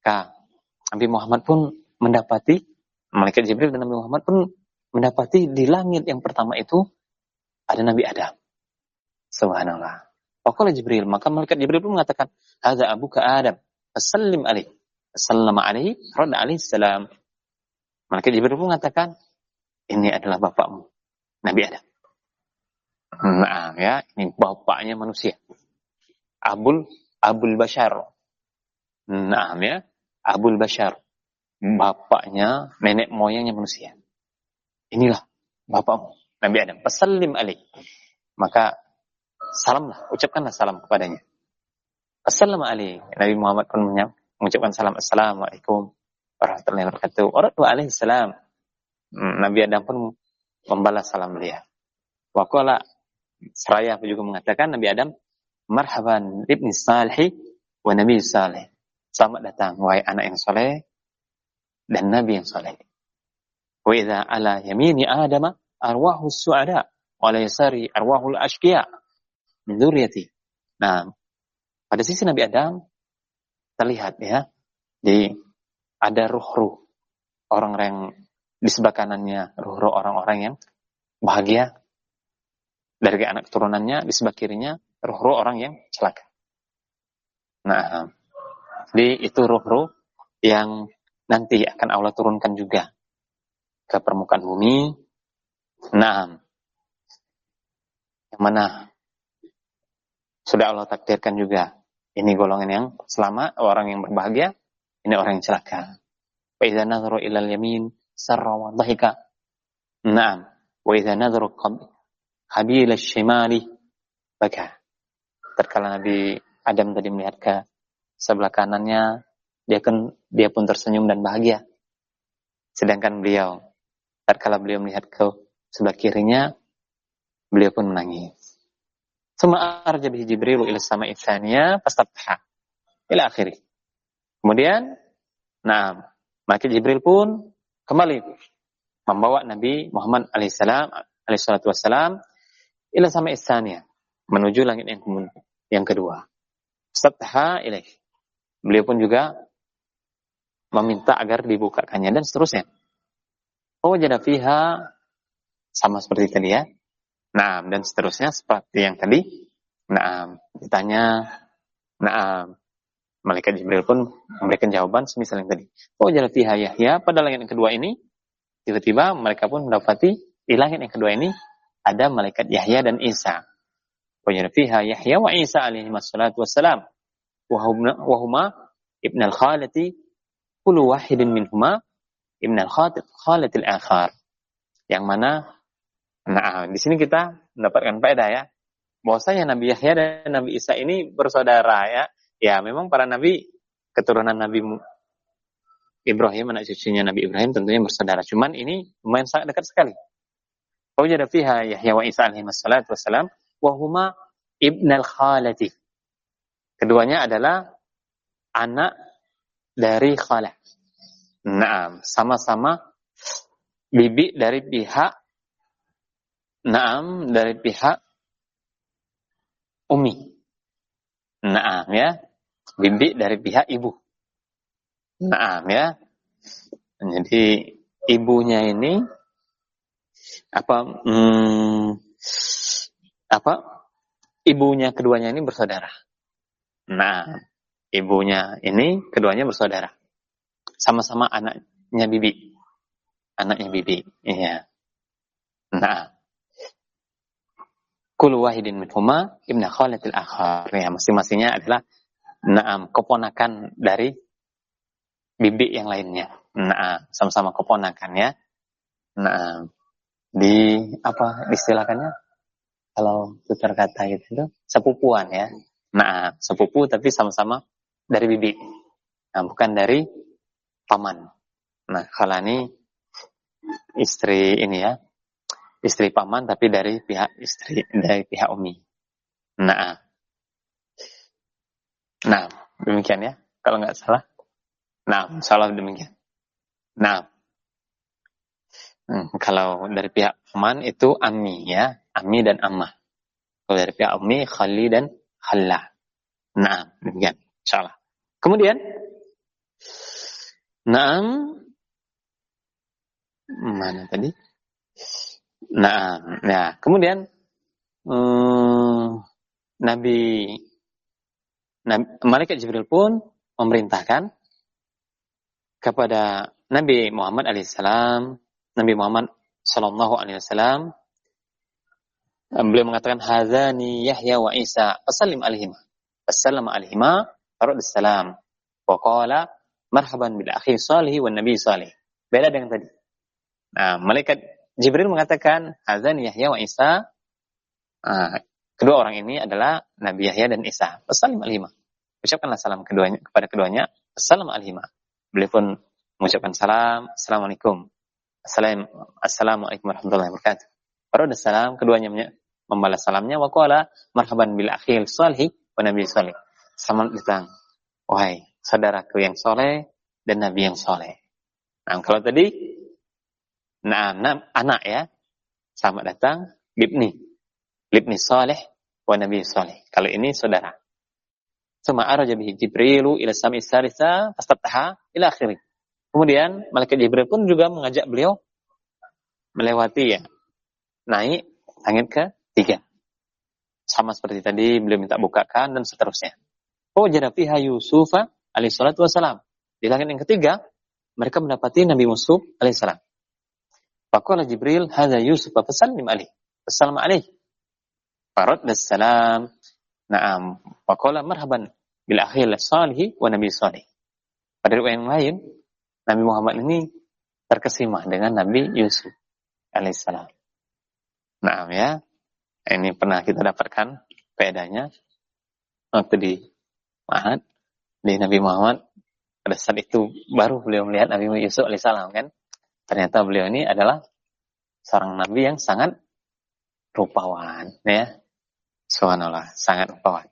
Maka Nabi Muhammad pun mendapati, Malaikat Jibril dan Nabi Muhammad pun mendapati di langit yang pertama itu ada Nabi Adam. Subhanallah. Wakala Jibril, maka Malaikat Jibril pun mengatakan, Hadza abuka Adam, Assalim alaih. Assalamu alaihi, rada alaihi salam. Malaikat Jibril pun mengatakan, ini adalah bapakmu, Nabi Adam. Nah, ya, ini bapaknya manusia. Abul Abul Bashar. Nah, ya, Abul Bashar. Bapaknya, nenek moyangnya manusia. Inilah bapakmu, Nabi Adam. Pesalim alaih. Maka salamlah, ucapkanlah salam kepadanya. Assalamualaikum. Nabi Muhammad pun mengucapkan salam. Assalamualaikum warahmatullahi wabarakatuh. Warahmatullahi salam. Hmm, Nabi Adam pun membalas salam beliau. Waqala Seraya juga mengatakan Nabi Adam, marhaban ibni salih wa nabi salih. Selamat datang wahai anak yang soleh dan nabi yang soleh. Wa ala yamini Adam arwahu su'ada wa la yasari arwahul ashqiya min. Nah, pada sisi Nabi Adam terlihat ya di ada ruh-ruh orang yang di sebelah kanannya ruh-ruh orang-orang yang bahagia dari anak keturunannya di sebelah kirinya roh-roh orang yang celaka. Nah, jadi itu roh-roh yang nanti akan Allah turunkan juga ke permukaan bumi. Nah, yang mana sudah Allah takdirkan juga ini golongan yang selamat, orang yang berbahagia, ini orang yang celaka. Wa idza nadharu yamin sarra wa dhahika. Naam. Wa idza nadharu Habil Shimali baka. Terkala Nabi Adam tadi melihat ke sebelah kanannya, dia kan dia pun tersenyum dan bahagia. Sedangkan beliau, terkala beliau melihat ke sebelah kirinya, beliau pun menangis. Semua arja bihi Jibril ila sama itsaniya fastabha ila akhiri. Kemudian, nah, maka Jibril pun kembali membawa Nabi Muhammad alaihissalam alaihissalatu wassalam ila sama isanya menuju langit yang yang kedua. Statha ilaih. Beliau pun juga meminta agar dibukakannya dan seterusnya. Oh jadi fiha sama seperti tadi ya. Nah, dan seterusnya seperti yang tadi. Nah, ditanya, nah, malaikat Jibril pun memberikan jawaban semisal yang tadi. Oh jadi fiha Yahya pada langit yang kedua ini, tiba-tiba mereka pun mendapati di langit yang kedua ini ada malaikat Yahya dan Isa. Wajada fiha Yahya wa Isa alaihi wassalam. Wahuma ibn al-khalati kullu wahidin minhuma ibn al-khalati al-akhar. Yang mana nah di sini kita mendapatkan faedah ya. Bahwasanya Nabi Yahya dan Nabi Isa ini bersaudara ya. Ya, memang para nabi keturunan Nabi Ibrahim anak cucunya Nabi Ibrahim tentunya bersaudara. Cuman ini lumayan sangat dekat sekali. Wajada Yahya wa Isa alaihi wassalatu wassalam wahuma ibnal khalati. Keduanya adalah anak dari khalah. Naam, sama-sama bibi dari pihak Naam dari pihak Umi. Naam ya. Bibi dari pihak ibu. Naam ya. Jadi ibunya ini apa hmm, apa ibunya keduanya ini bersaudara. Nah, ibunya ini keduanya bersaudara. Sama-sama anaknya bibi. Anaknya bibi. Iya. Nah. Kul wahidin minhuma ibna khalatil akhar. Ya, masing-masingnya adalah naam keponakan dari bibi yang lainnya. Nah, sama-sama keponakan ya. Nah, di apa istilahkannya? kalau tutur kata itu sepupuan ya. Nah, sepupu tapi sama-sama dari bibi. Nah, bukan dari paman. Nah, kalau ini istri ini ya, istri paman tapi dari pihak istri dari pihak umi. Nah, nah demikian ya. Kalau nggak salah, nah salah demikian. Nah, hmm, kalau dari pihak paman itu ami ya, Ami dan Ammah. Kalau dari pihak Ami, Khali dan Khalla. Nah, demikian. Insyaallah. Kemudian, Naam. Mana tadi? Nah, nah kemudian hmm, Nabi, Nabi Malaikat Jibril pun memerintahkan kepada Nabi Muhammad alaihissalam, Nabi Muhammad sallallahu alaihi wasallam beliau mengatakan hazani Yahya wa Isa fasallim alaihima fasallam alaihima farad salam. Wa qala marhaban bil akhi salih wa nabi salih. Beda dengan tadi. Nah malaikat Jibril mengatakan hazani Yahya wa Isa. Nah, kedua orang ini adalah Nabi Yahya dan Isa. Fasallim alaihima. Ucapkanlah salam keduanya kepada keduanya. Fasallam alaihima. Beliau pun mengucapkan salam. Assalamualaikum. Assalamualaikum warahmatullahi wabarakatuh. Farad salam keduanya membalas salamnya wa qala marhaban bil akhil salih wa nabi salih. Selamat datang wahai saudaraku yang soleh dan nabi yang soleh. Nah, kalau tadi nah, nah anak ya. Selamat datang libni. Libni soleh wa nabi soleh. Kalau ini saudara. Suma araja bihi Jibrilu ila sami salisa fastataha ila akhiri. Kemudian malaikat Jibril pun juga mengajak beliau melewati ya naik langit ke Tiga. Sama seperti tadi beliau minta bukakan dan seterusnya. Oh jadi fiha Yusufa alaihissalatu wassalam. Di langit yang ketiga, mereka mendapati Nabi Yusuf alaihissalam. Faqala Jibril, hadza Yusuf fasallim alaih. Assalamu alaih. Farad salam. Naam. Faqala marhaban bil akhil salih wa nabi salih. Pada riwayat yang lain, Nabi Muhammad ini terkesima dengan Nabi Yusuf alaihissalam. Naam ya. Ini pernah kita dapatkan bedanya waktu di Mahat di Nabi Muhammad. Pada saat itu baru beliau melihat Nabi Yusuf alaihissalam kan? Ternyata beliau ini adalah seorang nabi yang sangat rupawan ya. Subhanallah sangat rupawan.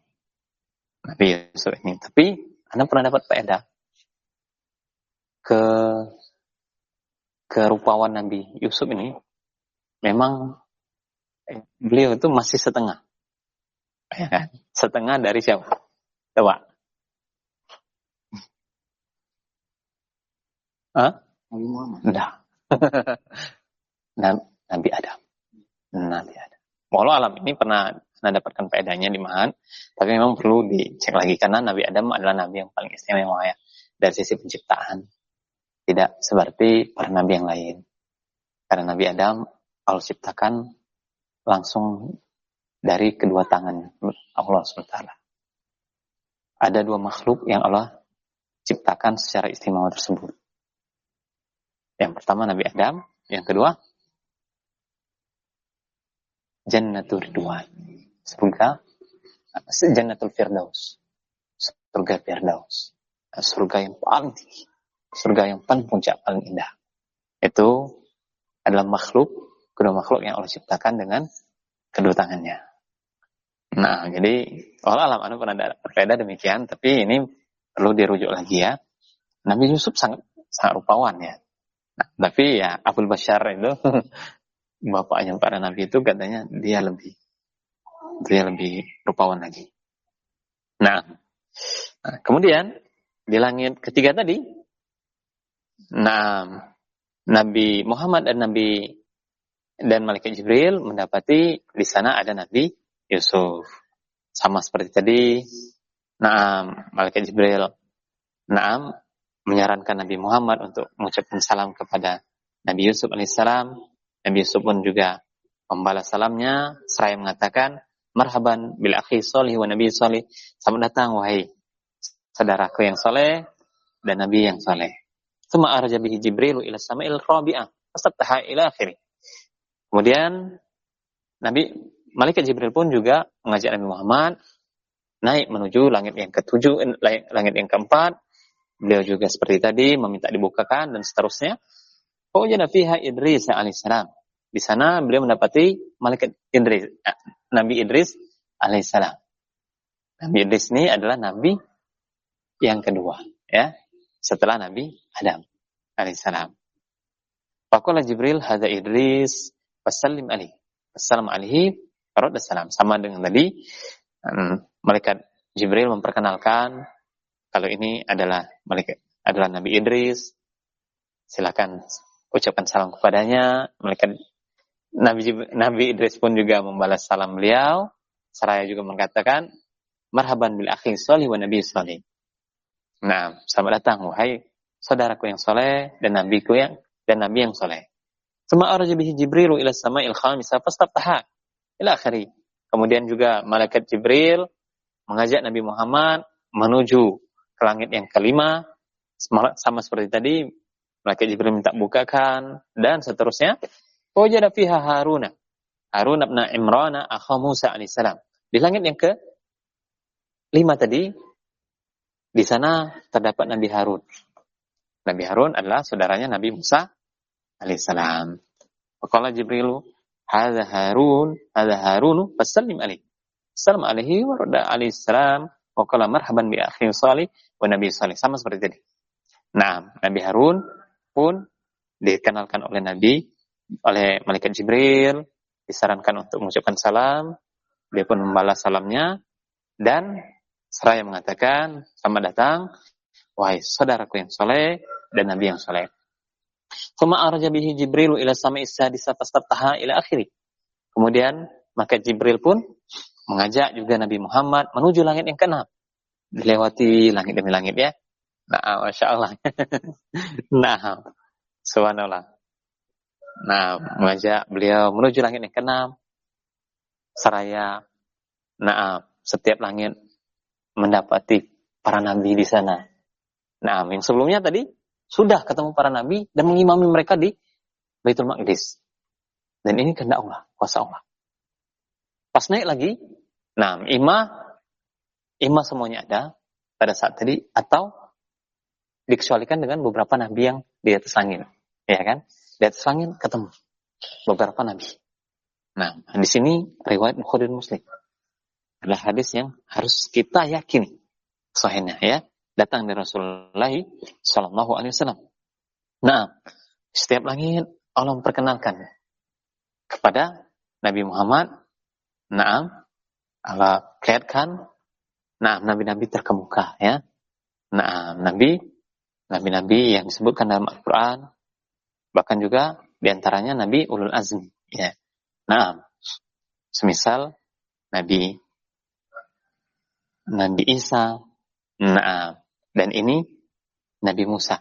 Nabi Yusuf ini. Tapi anda pernah dapat faedah ke kerupawan Nabi Yusuf ini? Memang beliau itu masih setengah. Ya kan? Setengah dari siapa? Coba. Hah? Nabi Muhammad. [LAUGHS] Nah. Nabi Adam. Nabi Adam. Walau alam ini pernah pernah dapatkan faedahnya di mana, tapi memang perlu dicek lagi karena Nabi Adam adalah nabi yang paling istimewa ya dari sisi penciptaan. Tidak seperti para nabi yang lain. Karena Nabi Adam Allah ciptakan langsung dari kedua tangan Allah SWT. Ada dua makhluk yang Allah ciptakan secara istimewa tersebut. Yang pertama Nabi Adam, yang kedua Jannatul Ridwan. Surga Jannatul Firdaus. Surga Firdaus. Surga yang paling tinggi. Surga yang paling puncak, paling indah. Itu adalah makhluk, kedua makhluk yang Allah ciptakan dengan kedua tangannya. Nah, jadi Allah alam anu pernah berbeda demikian, tapi ini perlu dirujuk lagi ya. Nabi Yusuf sangat sangat rupawan ya. Nah, tapi ya Abdul Bashar itu [LAUGHS] bapaknya para nabi itu katanya dia lebih dia lebih rupawan lagi. Nah, nah kemudian di langit ketiga tadi, nah Nabi Muhammad dan Nabi dan Malaikat Jibril mendapati di sana ada Nabi Yusuf. Sama seperti tadi, Naam, Malaikat Jibril, Naam, menyarankan Nabi Muhammad untuk mengucapkan salam kepada Nabi Yusuf alaihissalam. Nabi Yusuf pun juga membalas salamnya, seraya mengatakan, Marhaban bil akhi solih wa nabi solih. Selamat datang wahai saudaraku yang soleh dan nabi yang soleh. Suma arja bihi Jibril ila sama'il rabi'ah. Fastattaha ila akhiri. Kemudian Nabi Malaikat Jibril pun juga mengajak Nabi Muhammad naik menuju langit yang ketujuh, langit yang keempat. Beliau juga seperti tadi meminta dibukakan dan seterusnya. Fawajana fiha Idris alaihissalam. Di sana beliau mendapati malaikat Idris, eh, Nabi Idris alaihissalam. Nabi Idris ini adalah nabi yang kedua, ya, setelah Nabi Adam alaihissalam. Faqala Jibril hadza Idris fasallim alaihi. Assalamu alaihi salam. Sama dengan tadi, malaikat Jibril memperkenalkan kalau ini adalah malaikat adalah Nabi Idris. Silakan ucapkan salam kepadanya. Malaikat Nabi Nabi Idris pun juga membalas salam beliau. Seraya juga mengatakan, Marhaban bil akhi solih wa nabi solih. Nah, selamat datang wahai saudaraku yang soleh dan nabiku yang dan nabi yang soleh. Suma arja bihi Jibrilu ila sama'il khamisah fastaftaha ila akhiri. Kemudian juga malaikat Jibril mengajak Nabi Muhammad menuju ke langit yang kelima sama seperti tadi malaikat Jibril minta bukakan dan seterusnya. Wajada fiha Haruna. Harun bin Imran akha Musa alaihissalam. Di langit yang ke lima tadi di sana terdapat Nabi Harun. Nabi Harun adalah saudaranya Nabi Musa alaihissalam. Qala Jibril, "Hadza Harun, hadza Harun, fasallim alaihi." Salam alaihi wa rada alaihi salam wa qala marhaban bi akhi salih wa nabi salih. Sama seperti tadi. Nah, Nabi Harun pun dikenalkan oleh Nabi oleh malaikat Jibril, disarankan untuk mengucapkan salam, dia pun membalas salamnya dan seraya mengatakan, "Selamat datang wahai saudaraku yang soleh dan nabi yang soleh." Kuma arja bihi Jibril ila sama'i sadisa fastaftaha ila akhiri. Kemudian maka Jibril pun mengajak juga Nabi Muhammad menuju langit yang keenam. Dilewati langit demi langit ya. Nah, Masya Allah. [LAUGHS] nah, subhanallah. Nah, mengajak beliau menuju langit yang keenam. Seraya, nah, setiap langit mendapati para nabi di sana. Nah, yang sebelumnya tadi sudah ketemu para nabi dan mengimami mereka di Baitul Maqdis. Dan ini kehendak Allah, kuasa Allah. Pas naik lagi, nah, imah, imah semuanya ada pada saat tadi atau dikecualikan dengan beberapa nabi yang di atas langit, ya kan? Di atas langit ketemu beberapa nabi. Nah, di sini riwayat Bukhari Muslim adalah hadis yang harus kita yakini sahihnya ya datang dari Rasulullah Shallallahu Alaihi Wasallam. Nah, setiap langit Allah memperkenalkan kepada Nabi Muhammad. Naam, Allah kaitkan. Nah, nabi-nabi terkemuka ya. Nah, nabi, nabi-nabi yang disebutkan dalam Al-Quran, bahkan juga di antaranya Nabi Ulul Azmi. Ya. Nah, semisal Nabi Nabi Isa, nah, dan ini Nabi Musa.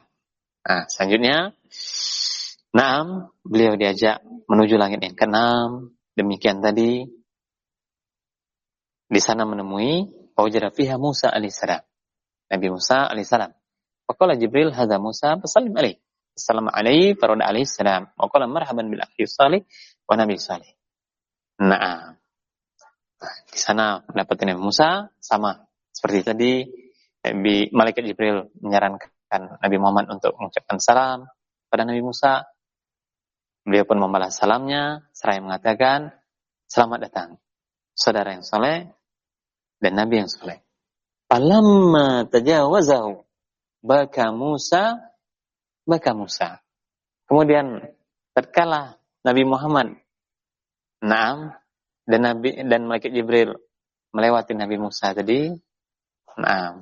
Nah, selanjutnya, Naam, beliau diajak menuju langit yang keenam. Demikian tadi. di sana menemui Fawjada fiha Musa alaihissalam. Nabi Musa alaihissalam. Faqala Jibril hadza Musa fasallim alaihi. Assalamu alaihi farada alaihissalam. Wa qala marhaban bil akhi salih wa nabi salih. Nah, di sana pendapat Nabi Musa sama seperti tadi Nabi malaikat Jibril menyarankan Nabi Muhammad untuk mengucapkan salam pada Nabi Musa. Beliau pun membalas salamnya seraya mengatakan selamat datang saudara yang soleh dan Nabi yang soleh. Falamma tajawazahu baka Musa baka Musa. Kemudian tatkala Nabi Muhammad Naam dan Nabi dan malaikat Jibril melewati Nabi Musa tadi, nah,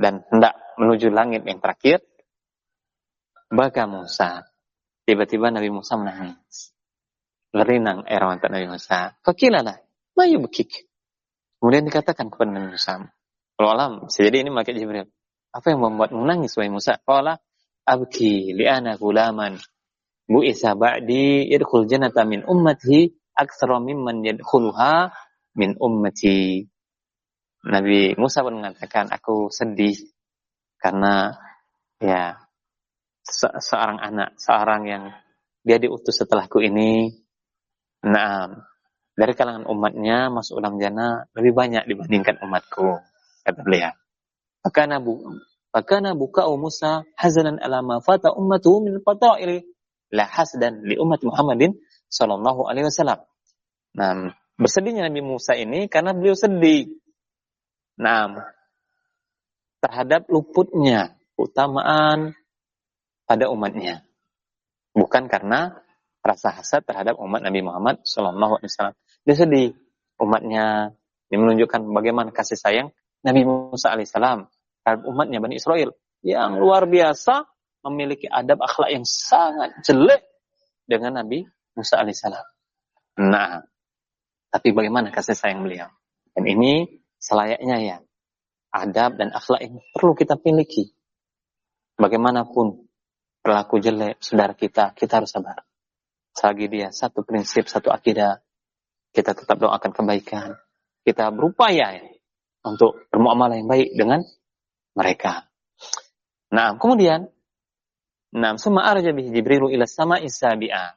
dan hendak menuju langit yang terakhir, baka Musa. Tiba-tiba Nabi Musa menangis. Berinang air mata Nabi Musa. Fakilalah, mayu bekik. Kemudian dikatakan kepada Nabi Musa. Kalau alam, bisa jadi ini malaikat Jibril. Apa yang membuat menangis, wahai Musa? Qala abki li'ana gulaman. Bu Isa ba'di yadkhul jannata min ummati aktsara mimman yadkhuluha min ummati. Nabi Musa pun mengatakan, aku sedih karena ya se seorang anak, seorang yang dia diutus setelahku ini, nah dari kalangan umatnya masuk dalam jannah lebih banyak dibandingkan umatku, kata beliau. Maka buka'u Musa hazanan ala ma fata ummatuhu min fata'ili la hasdan li umat Muhammadin sallallahu alaihi wasallam. Nah, bersedihnya Nabi Musa ini karena beliau sedih. Nah, terhadap luputnya utamaan pada umatnya. Bukan karena rasa hasad terhadap umat Nabi Muhammad Wasallam. Dia sedih umatnya. Dia menunjukkan bagaimana kasih sayang Nabi Musa Alaihissalam terhadap umatnya Bani Israel yang luar biasa memiliki adab akhlak yang sangat jelek dengan Nabi Musa Alaihissalam. Nah, tapi bagaimana kasih sayang beliau? Dan ini selayaknya ya adab dan akhlak yang perlu kita miliki. Bagaimanapun perilaku jelek saudara kita, kita harus sabar. Selagi dia satu prinsip, satu akidah, kita tetap doakan kebaikan. Kita berupaya ya, untuk bermuamalah yang baik dengan mereka. Nah, kemudian, nah, summa arja bihi Jibrilu ila sama isabi'a.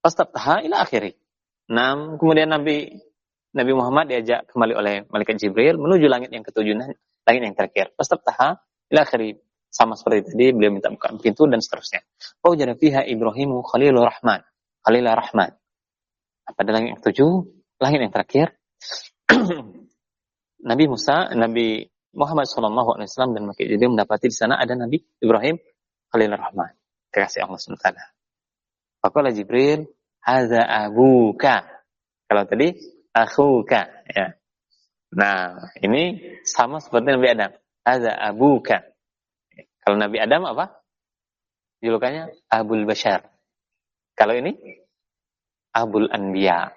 Fastabtaha ila akhiri. Nah, kemudian Nabi Nabi Muhammad diajak kembali oleh malaikat Jibril menuju langit yang ketujuh, langit yang terakhir. Fastabtaha ila akhiri. Sama seperti tadi, beliau minta buka pintu dan seterusnya. Oh, jadi fiha Ibrahimu Khalilur Rahman. Khalilur Rahman. Pada langit yang ketujuh, langit yang terakhir, [CLEARS THROAT] Nabi Musa, Nabi Muhammad Wasallam dan Makhluk Jibril mendapati di sana ada Nabi Ibrahim Khalilur Rahman. Kekasih Allah SWT. Faqala Jibril, Haza abuka. Kalau tadi, akhuka. Ya. Nah, ini sama seperti Nabi Adam. Haza abuka. Kalau Nabi Adam apa? Julukannya Abul Bashar. Kalau ini Abul Anbiya.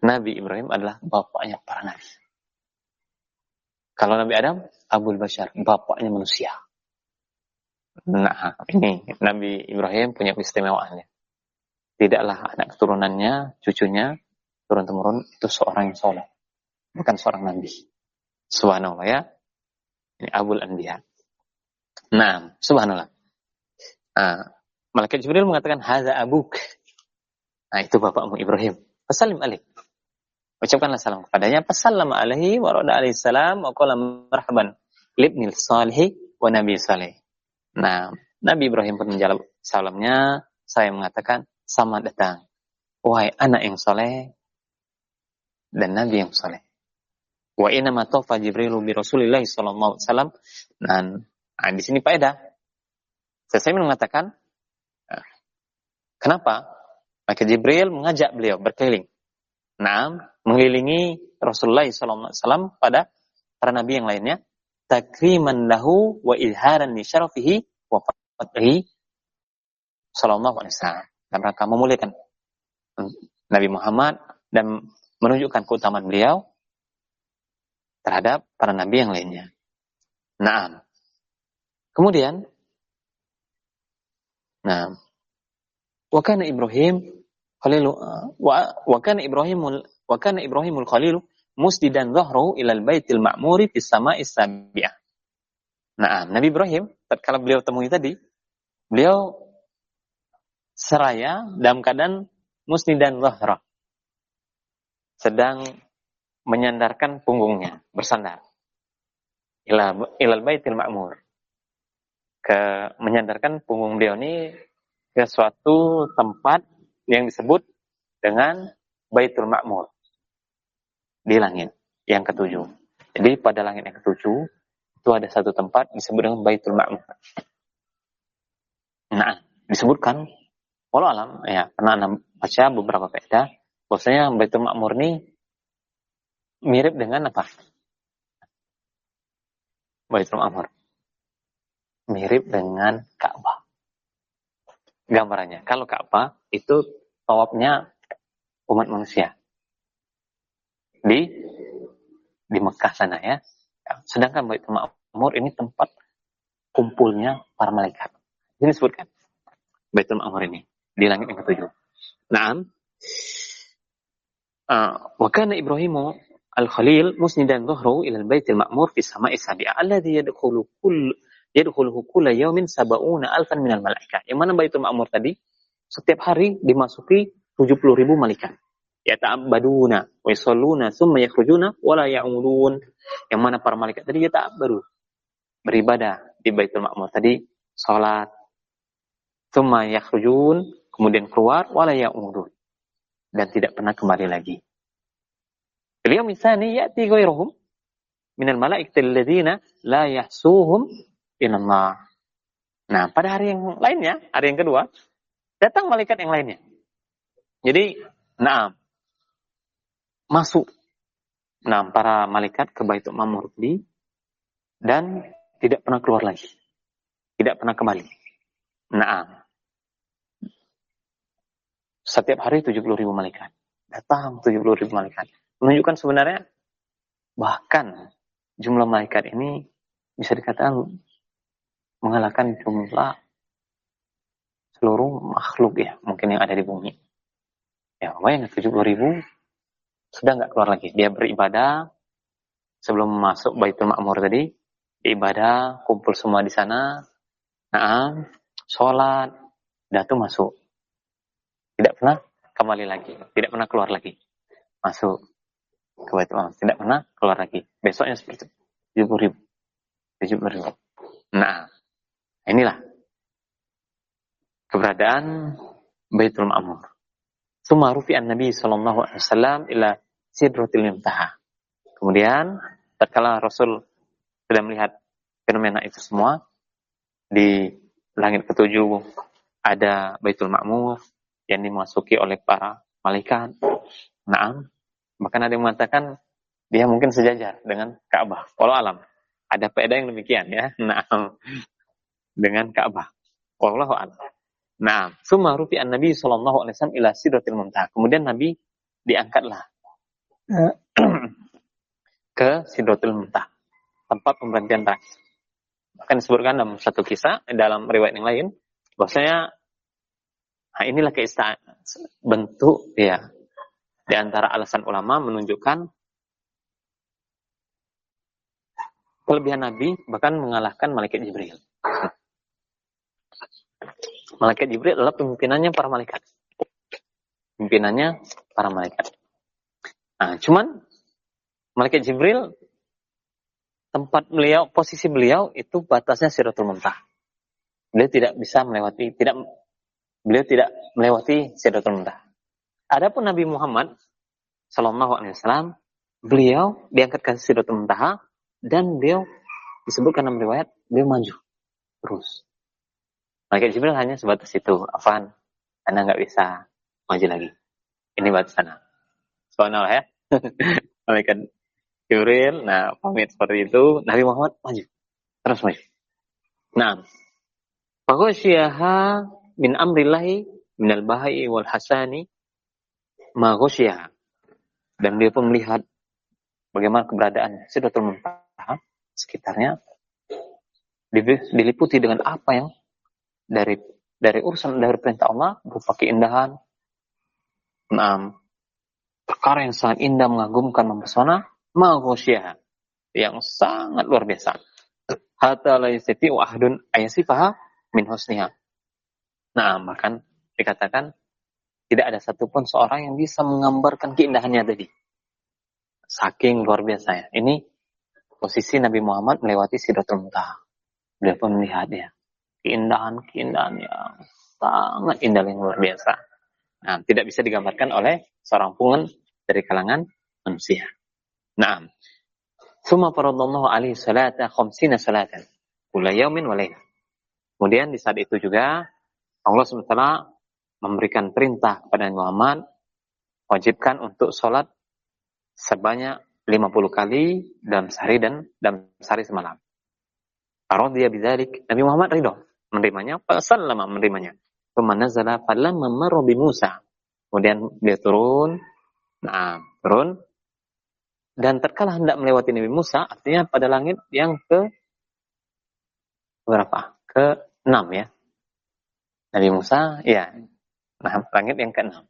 Nabi Ibrahim adalah bapaknya para nabi. Kalau Nabi Adam, Abul Bashar, bapaknya manusia. Nah, ini Nabi Ibrahim punya keistimewaannya. Tidaklah anak keturunannya, cucunya, turun-temurun itu seorang yang soleh. Bukan seorang nabi. Subhanallah ya. Ini Abul Anbiya. Nah, subhanallah. Nah, Malaikat Jibril mengatakan, Haza abuk. Nah, itu bapakmu Ibrahim. Pesalim alaih. Ucapkanlah salam kepadanya. Pesalam alaihi wa rada alaihi salam. Wa qala marhaban. Libnil salihi wa nabi salih. Nah, Nabi Ibrahim pun menjawab salamnya. Saya mengatakan, selamat datang. Wahai anak yang soleh dan Nabi yang soleh. Wa inna ma tawfa Jibrilu bi Rasulillah sallallahu alaihi wasallam. Dan Nah, di sini faedah. Saya mengatakan, nah, kenapa? Maka Jibril mengajak beliau berkeliling. Nah, mengelilingi Rasulullah SAW pada para nabi yang lainnya. Takriman lahu wa ilharan li syarafihi wa fatihi sallallahu alaihi wasallam. Dalam rangka memuliakan Nabi Muhammad dan menunjukkan keutamaan beliau terhadap para nabi yang lainnya. Nah, Kemudian, nah, wakana Ibrahim Khalilu wa wakana Ibrahimul wakana Ibrahimul Khalilu musdidan dhahru ilal baitil ma'muri fis sama'i sabi'ah. Nah, Nabi Ibrahim tatkala beliau temui tadi, beliau seraya dalam keadaan musnidan dhahra. Sedang menyandarkan punggungnya, bersandar. Ilal, baitil ma'mur. Ke menyandarkan punggung beliau ini ke suatu tempat yang disebut dengan Baitul Ma'mur di langit yang ketujuh. Jadi pada langit yang ketujuh itu ada satu tempat disebut dengan Baitul Ma'mur. Nah, disebutkan kalau alam ya pernah baca beberapa peta bahwasanya Baitul Ma'mur ini mirip dengan apa? Baitul Ma'mur. Mirip dengan Ka'bah. Gambarannya. Kalau Ka'bah itu tawabnya umat manusia di di Mekah sana ya. Sedangkan Baitul Ma'mur ini tempat kumpulnya para malaikat. Ini disebutkan Baitul Ma'mur ini di langit yang ketujuh. Naam. Uh, wa kana al-Khalil musnidan dhuhru ila al-Baitil Ma'mur fi sama'i sabi'a alladhi yadkhulu kull yadkhuluhu kulla yawmin sab'una alfan minal malaikat. Yang mana Baitul Ma'mur tadi setiap hari dimasuki 70 ribu malaikat yata'abbaduna wa yusalluna thumma yakhrujuna wa la. Yang mana para malaikat tadi yata'abbadu. Beribadah di Baitul Ma'mur tadi salat thumma yakhrujun kemudian keluar wa dan tidak pernah kembali lagi. Beliau misalnya ya'ti ghairuhum minal malaikatil ladzina la yahsuhum inallah. Nah, pada hari yang lainnya, hari yang kedua, datang malaikat yang lainnya. Jadi, nah, masuk nah para malaikat ke Baitul Mamur tadi dan tidak pernah keluar lagi. Tidak pernah kembali. Nah, setiap hari 70 ribu malaikat. Datang 70 ribu malaikat. Menunjukkan sebenarnya bahkan jumlah malaikat ini bisa dikatakan mengalahkan jumlah seluruh makhluk ya mungkin yang ada di bumi. Ya, bayangin 70 ribu sudah nggak keluar lagi. Dia beribadah sebelum masuk Baitul Ma'mur tadi, ibadah, kumpul semua di sana, nah, sholat, tuh masuk. Tidak pernah kembali lagi, tidak pernah keluar lagi. Masuk ke Baitul Ma'mur, tidak pernah keluar lagi. Besoknya seperti itu, 70 ribu. 70 ribu. Nah, inilah keberadaan Baitul Ma'mur. Suma an Nabi sallallahu alaihi wasallam ila sidratil muntaha. Kemudian tatkala Rasul sudah melihat fenomena itu semua di langit ketujuh ada Baitul Ma'mur yang dimasuki oleh para malaikat. Naam. Bahkan ada yang mengatakan dia mungkin sejajar dengan Ka'bah. Walau alam. Ada peda yang demikian ya. [LAUGHS] Naam. Dengan Ka'bah. Wallahu alam. Nah, summa rufi an Nabi sallallahu alaihi wasallam ila sidratil muntaha. Kemudian Nabi diangkatlah [CLEARS THROAT] ke sidratil muntaha, tempat pemberhentian terakhir. Bahkan disebutkan dalam satu kisah dalam riwayat yang lain bahwasanya nah inilah keistimewaan bentuk ya di antara alasan ulama menunjukkan kelebihan Nabi bahkan mengalahkan malaikat Jibril. Malaikat Jibril adalah pimpinannya para malaikat. Pimpinannya para malaikat. Nah, cuman malaikat Jibril tempat beliau, posisi beliau itu batasnya Siratul Muntaha. Beliau tidak bisa melewati, tidak beliau tidak melewati Siratul Muntaha. Adapun Nabi Muhammad Sallallahu Alaihi Wasallam, beliau diangkat ke Siratul Muntaha dan beliau disebutkan dalam riwayat beliau maju terus Malaikat Jibril hanya sebatas itu. Afan, Anda nggak bisa maju lagi. Ini batas sana. Subhanallah ya. [LAUGHS] Malaikat Jibril, nah pamit seperti itu. Nabi Muhammad maju. Terus maju. Nah, Faghosyaha min amrillahi minal bahai wal hasani maghosyaha. Dan dia pun melihat bagaimana keberadaan Sidratul Muntaha sekitarnya diliputi dengan apa yang dari dari urusan dari perintah Allah berupa keindahan, enam, perkara yang sangat indah, mengagumkan, mempesona, maghsyiyah yang sangat luar biasa. Hatta la yastati wa ayasifaha min husniha. Nah, bahkan dikatakan tidak ada satupun seorang yang bisa menggambarkan keindahannya tadi. Saking luar biasa ya. Ini posisi Nabi Muhammad melewati Sidratul Muntaha. Beliau pun melihatnya. Keindahan-keindahan yang sangat indah yang luar biasa. Nah, tidak bisa digambarkan oleh seorang pun dari kalangan manusia. Nah, Suma faradallahu alaihi salata khamsina salatan. Kula yaumin wa Kemudian di saat itu juga Allah SWT memberikan perintah kepada Nabi Muhammad wajibkan untuk sholat sebanyak 50 kali dalam sehari dan dalam sehari semalam. dia bidzalik Nabi Muhammad ridho menerimanya, lama menerimanya. Kemanazala falamma marra bi Musa. Kemudian dia turun, nah turun dan terkala hendak melewati Nabi Musa, artinya pada langit yang ke berapa? Ke enam ya. Nabi Musa, ya, nah, langit yang ke enam.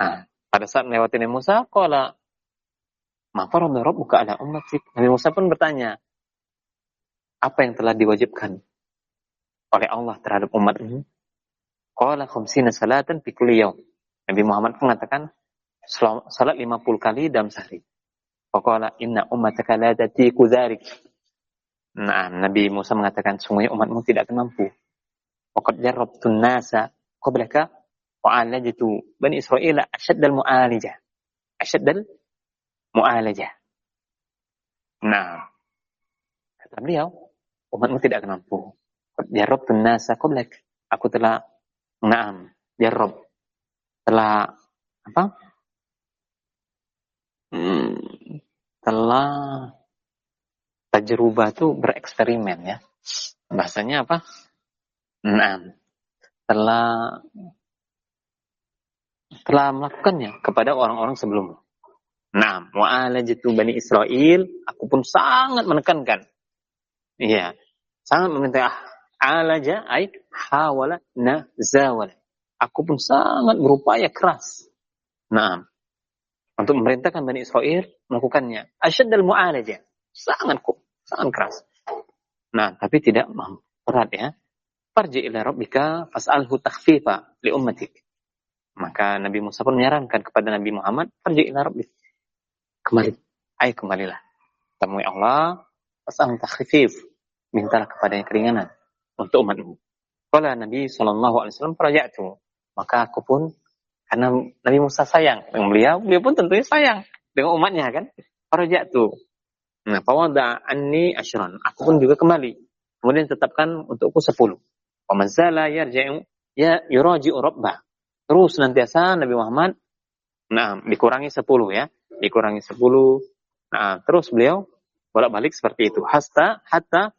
Nah, pada saat melewati Nabi Musa, kala Mafaradu buka ala ummatik. Nabi Musa pun bertanya, apa yang telah diwajibkan oleh Allah terhadap umat ini? Qala khamsina salatan fi Nabi Muhammad mengatakan salat 50 kali dalam sehari. Faqala inna ummataka la tatiku dzalik. Nah, Nabi Musa mengatakan sungguhnya umatmu tidak akan mampu. Jarrabtun nasa qablaka wa alajtu Bani Israil asyaddal mu'alijah. Asyaddal mu'alijah. Nah, kata beliau, umatmu tidak akan mampu. Jarrabtun nasa qablak. Aku telah na'am, jarrab. Telah apa? hmm, telah tajrubah itu bereksperimen ya. Bahasanya apa? Nah, telah telah melakukannya kepada orang-orang sebelum. Nah, wa'alajatu Bani Israel, aku pun sangat menekankan. Iya, sangat meminta ah, alaja ay hawala nazawala. Aku pun sangat berupaya keras. Nah, untuk memerintahkan Bani Israel melakukannya. Asyaddal mu'alaja. Sangat sangat keras. Nah, tapi tidak mampu. Berat ya. Farji ila rabbika fas'alhu takhfifa li ummatik. Maka Nabi Musa pun menyarankan kepada Nabi Muhammad, farji ila rabbik. Kembali. Ayo kembalilah. Temui Allah, fas'alhu takhfif. Mintalah kepadanya keringanan untuk umatmu. Kalau Nabi SAW, Faraja'tu. Maka aku pun karena Nabi Musa sayang dengan beliau, beliau pun tentunya sayang dengan umatnya kan. Para jatuh. Nah, fawada anni ashran. Aku pun juga kembali. Kemudian tetapkan untukku sepuluh. Pamazala yarja'u ya yuraji'u rabbah. Terus senantiasa Nabi Muhammad nah dikurangi sepuluh ya. Dikurangi sepuluh. Nah, terus beliau bolak-balik seperti itu. Hasta hatta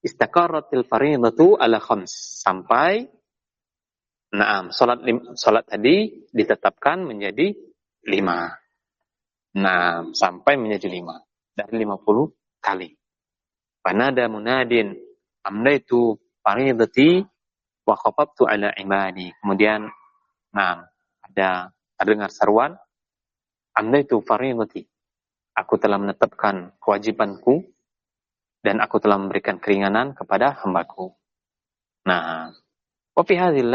istaqarratil faridatu ala khams. Sampai Nah, salat salat tadi ditetapkan menjadi lima. Nah, sampai menjadi lima dari lima puluh kali. Panada munadin amdaitu faridati wa khafaftu ala imani. Kemudian, nah, ada terdengar seruan amdaitu faridati. Aku telah menetapkan kewajibanku dan aku telah memberikan keringanan kepada hambaku. Nah, wa fi hadhihi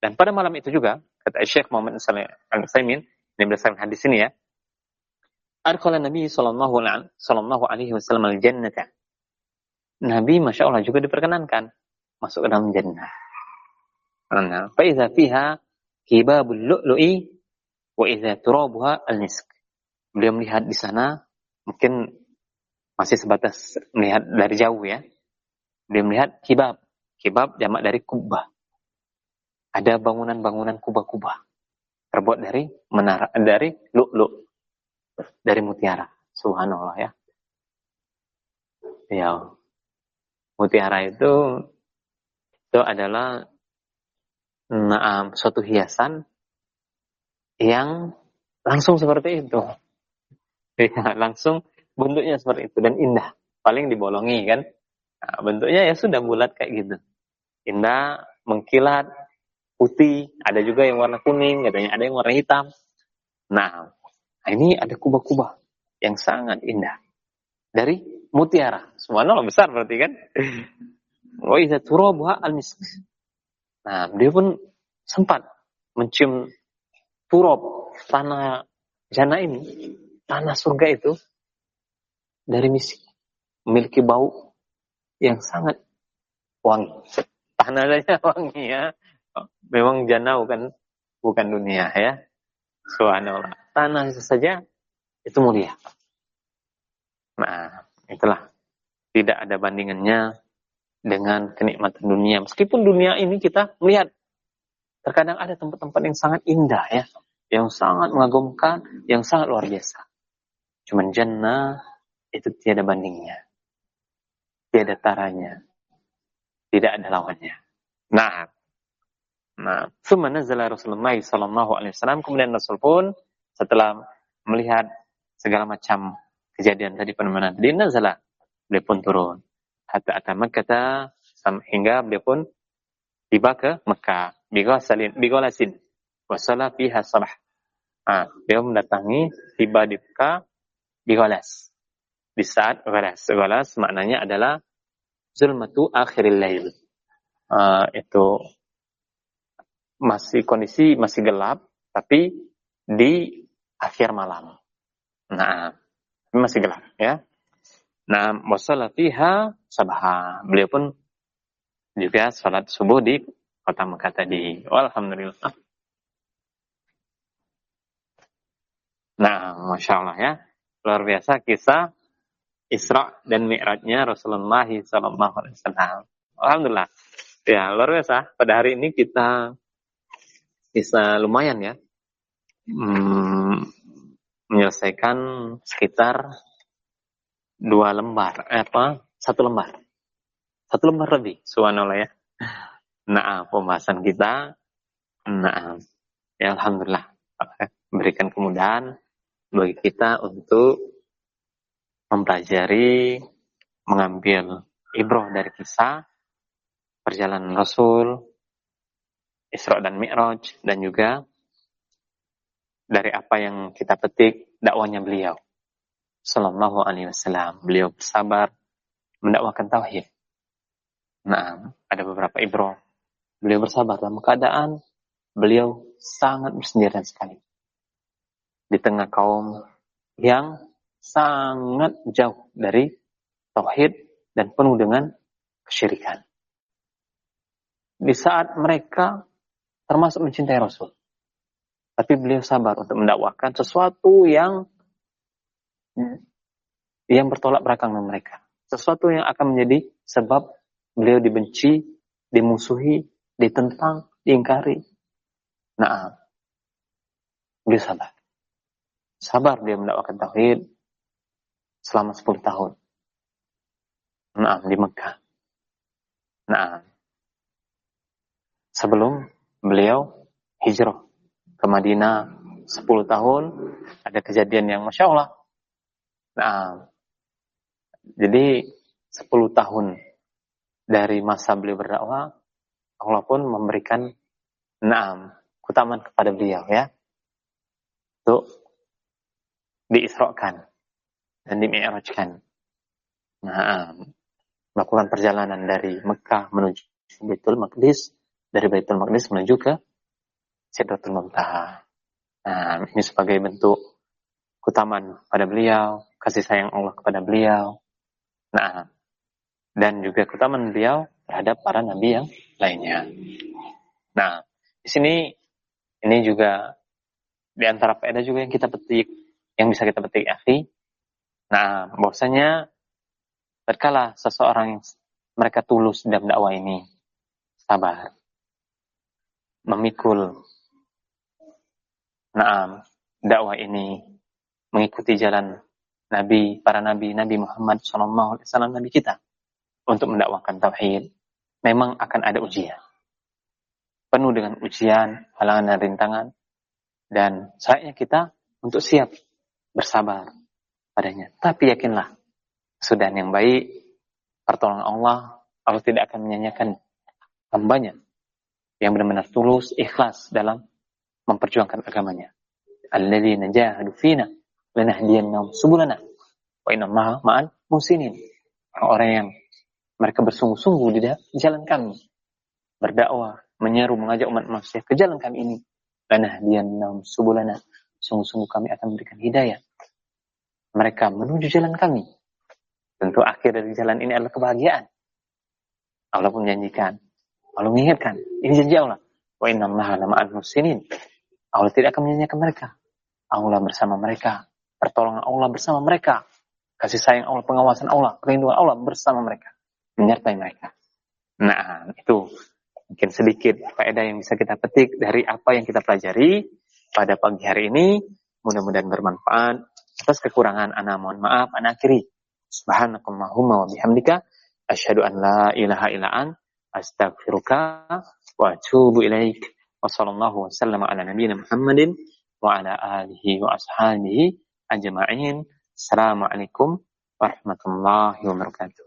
dan pada malam itu juga, kata Syekh Muhammad Al-Utsaimin, ini berdasarkan hadis ini ya, Arkhala Nabi sallallahu alaihi wasallam al-jannata. Nabi Masya Allah juga diperkenankan masuk ke dalam jannah. Karena faiza fiha kibabul lu'lu'i wa idza turabuha al-misk. Beliau melihat di sana mungkin masih sebatas melihat dari jauh ya. Dia melihat kibab. Kibab jamak dari kubah ada bangunan-bangunan kubah-kubah terbuat dari menara dari lu-lu dari mutiara. Subhanallah ya. Ya. Mutiara itu itu adalah nah, suatu hiasan yang langsung seperti itu. [LAUGHS] Ya, langsung bentuknya seperti itu dan indah. Paling dibolongi kan. Nah, bentuknya ya sudah bulat kayak gitu. Indah, mengkilat, putih, ada juga yang warna kuning, katanya ada yang warna hitam. Nah, ini ada kubah-kubah yang sangat indah. Dari mutiara. Subhanallah besar berarti kan? Wa idza turabuha al-misk. Nah, dia pun sempat mencium turab tanah jana ini, tanah surga itu dari misik memiliki bau yang sangat wangi. Tanahnya [LAUGHS] wangi ya. Memang jana bukan bukan dunia ya. Subhanallah. Tanah saja itu mulia. Nah, itulah tidak ada bandingannya dengan kenikmatan dunia. Meskipun dunia ini kita melihat terkadang ada tempat-tempat yang sangat indah ya, yang sangat mengagumkan, yang sangat luar biasa. Cuman jannah itu tiada bandingnya. Tiada taranya. Tidak ada lawannya. Nah, Nah, summa nazala Rasulullah sallallahu alaihi wasallam kemudian Rasul pun setelah melihat segala macam kejadian tadi penemuan tadi nazala beliau pun turun. Hatta ata Makkah hingga beliau pun tiba ke Mekah. Bighasalin bigolasin wasala fiha sabah. Ah beliau mendatangi tiba di Mekah bigolas di saat golas golas maknanya adalah zulmatu akhiril lail. Uh, itu masih kondisi masih gelap, tapi di akhir malam. Nah, masih gelap ya. Nah, wasalla fiha sabha. Beliau pun juga salat subuh di kota Mekah tadi. Alhamdulillah. Nah, Masya Allah ya. Luar biasa kisah Isra dan Mi'rajnya Rasulullah SAW. Alhamdulillah. Ya, luar biasa. Pada hari ini kita bisa lumayan ya hmm, menyelesaikan sekitar dua lembar eh, apa satu lembar. Satu lembar lebih subhanallah ya. Nah pembahasan kita. Nah ya alhamdulillah. Memberikan kemudahan bagi kita untuk mempelajari mengambil ibroh dari kisah perjalanan Rasul Isra dan Mi'raj dan juga dari apa yang kita petik dakwanya beliau sallallahu alaihi wasallam. Beliau bersabar mendakwakan tauhid. Nah, ada beberapa ibro. Beliau bersabar dalam keadaan beliau sangat bersendirian sekali. Di tengah kaum yang sangat jauh dari tauhid dan penuh dengan kesyirikan. Di saat mereka termasuk mencintai Rasul. Tapi beliau sabar untuk mendakwakan sesuatu yang yang bertolak belakang dengan mereka. Sesuatu yang akan menjadi sebab beliau dibenci, dimusuhi, ditentang, diingkari. Nah, beliau sabar. Sabar dia mendakwakan tauhid selama 10 tahun. Nah, di Mekah. Nah, sebelum beliau hijrah ke Madinah 10 tahun, ada kejadian yang Masya Allah. Nah, jadi 10 tahun dari masa beliau berdakwah, Allah pun memberikan naam, kutaman kepada beliau ya. Untuk diisrokan dan dimi'rajkan. Nah, melakukan perjalanan dari Mekah menuju Baitul Maqdis dari Baitul Maqdis menuju ke Sidratul Muntaha. Nah, ini sebagai bentuk kutaman pada beliau, kasih sayang Allah kepada beliau. Nah, dan juga kutaman beliau terhadap para nabi yang lainnya. Nah, di sini ini juga di antara faedah juga yang kita petik, yang bisa kita petik akhi. Nah, bahwasanya terkala seseorang mereka tulus dalam dakwah ini sabar memikul naam. Dakwah ini mengikuti jalan Nabi para nabi Nabi Muhammad Wasallam Nabi kita untuk mendakwakan tauhid. Memang akan ada ujian. Penuh dengan ujian halangan dan rintangan. Dan saatnya kita untuk siap bersabar padanya. Tapi yakinlah sudah yang baik pertolongan Allah Allah tidak akan menyanyikan hambanya yang benar-benar tulus, ikhlas dalam memperjuangkan agamanya. alladzina jahadu fina lanahdiyannahum subulana. Wa inna ma'al musinin. Orang yang mereka bersungguh-sungguh di jalan kami. Berdakwah menyeru mengajak umat manusia ke jalan kami ini. Lanahdiyannahum subulana. Sungguh-sungguh kami akan memberikan hidayah. Mereka menuju jalan kami. Tentu akhir dari jalan ini adalah kebahagiaan. Allah pun menjanjikan. Allah mengingatkan. Ini janji Allah. Wa inna ma'al musinin Allah tidak akan menyanyikan mereka Allah bersama mereka pertolongan Allah bersama mereka kasih sayang Allah, pengawasan Allah, perlindungan Allah bersama mereka, menyertai mereka. Nah, itu mungkin sedikit faedah yang bisa kita petik dari apa yang kita pelajari pada pagi hari ini. Mudah-mudahan bermanfaat. Atas kekurangan ana mohon maaf, ana akhiri. Subhanakallahumma wa bihamdika asyhadu an la ilaha illa an astaghfiruka wa atubu ilaik. Wa sallallahu wasallam ala nabiyyina Muhammadin wa ala alihi wa ashabihi ajma'in. Assalamualaikum warahmatullahi wabarakatuh.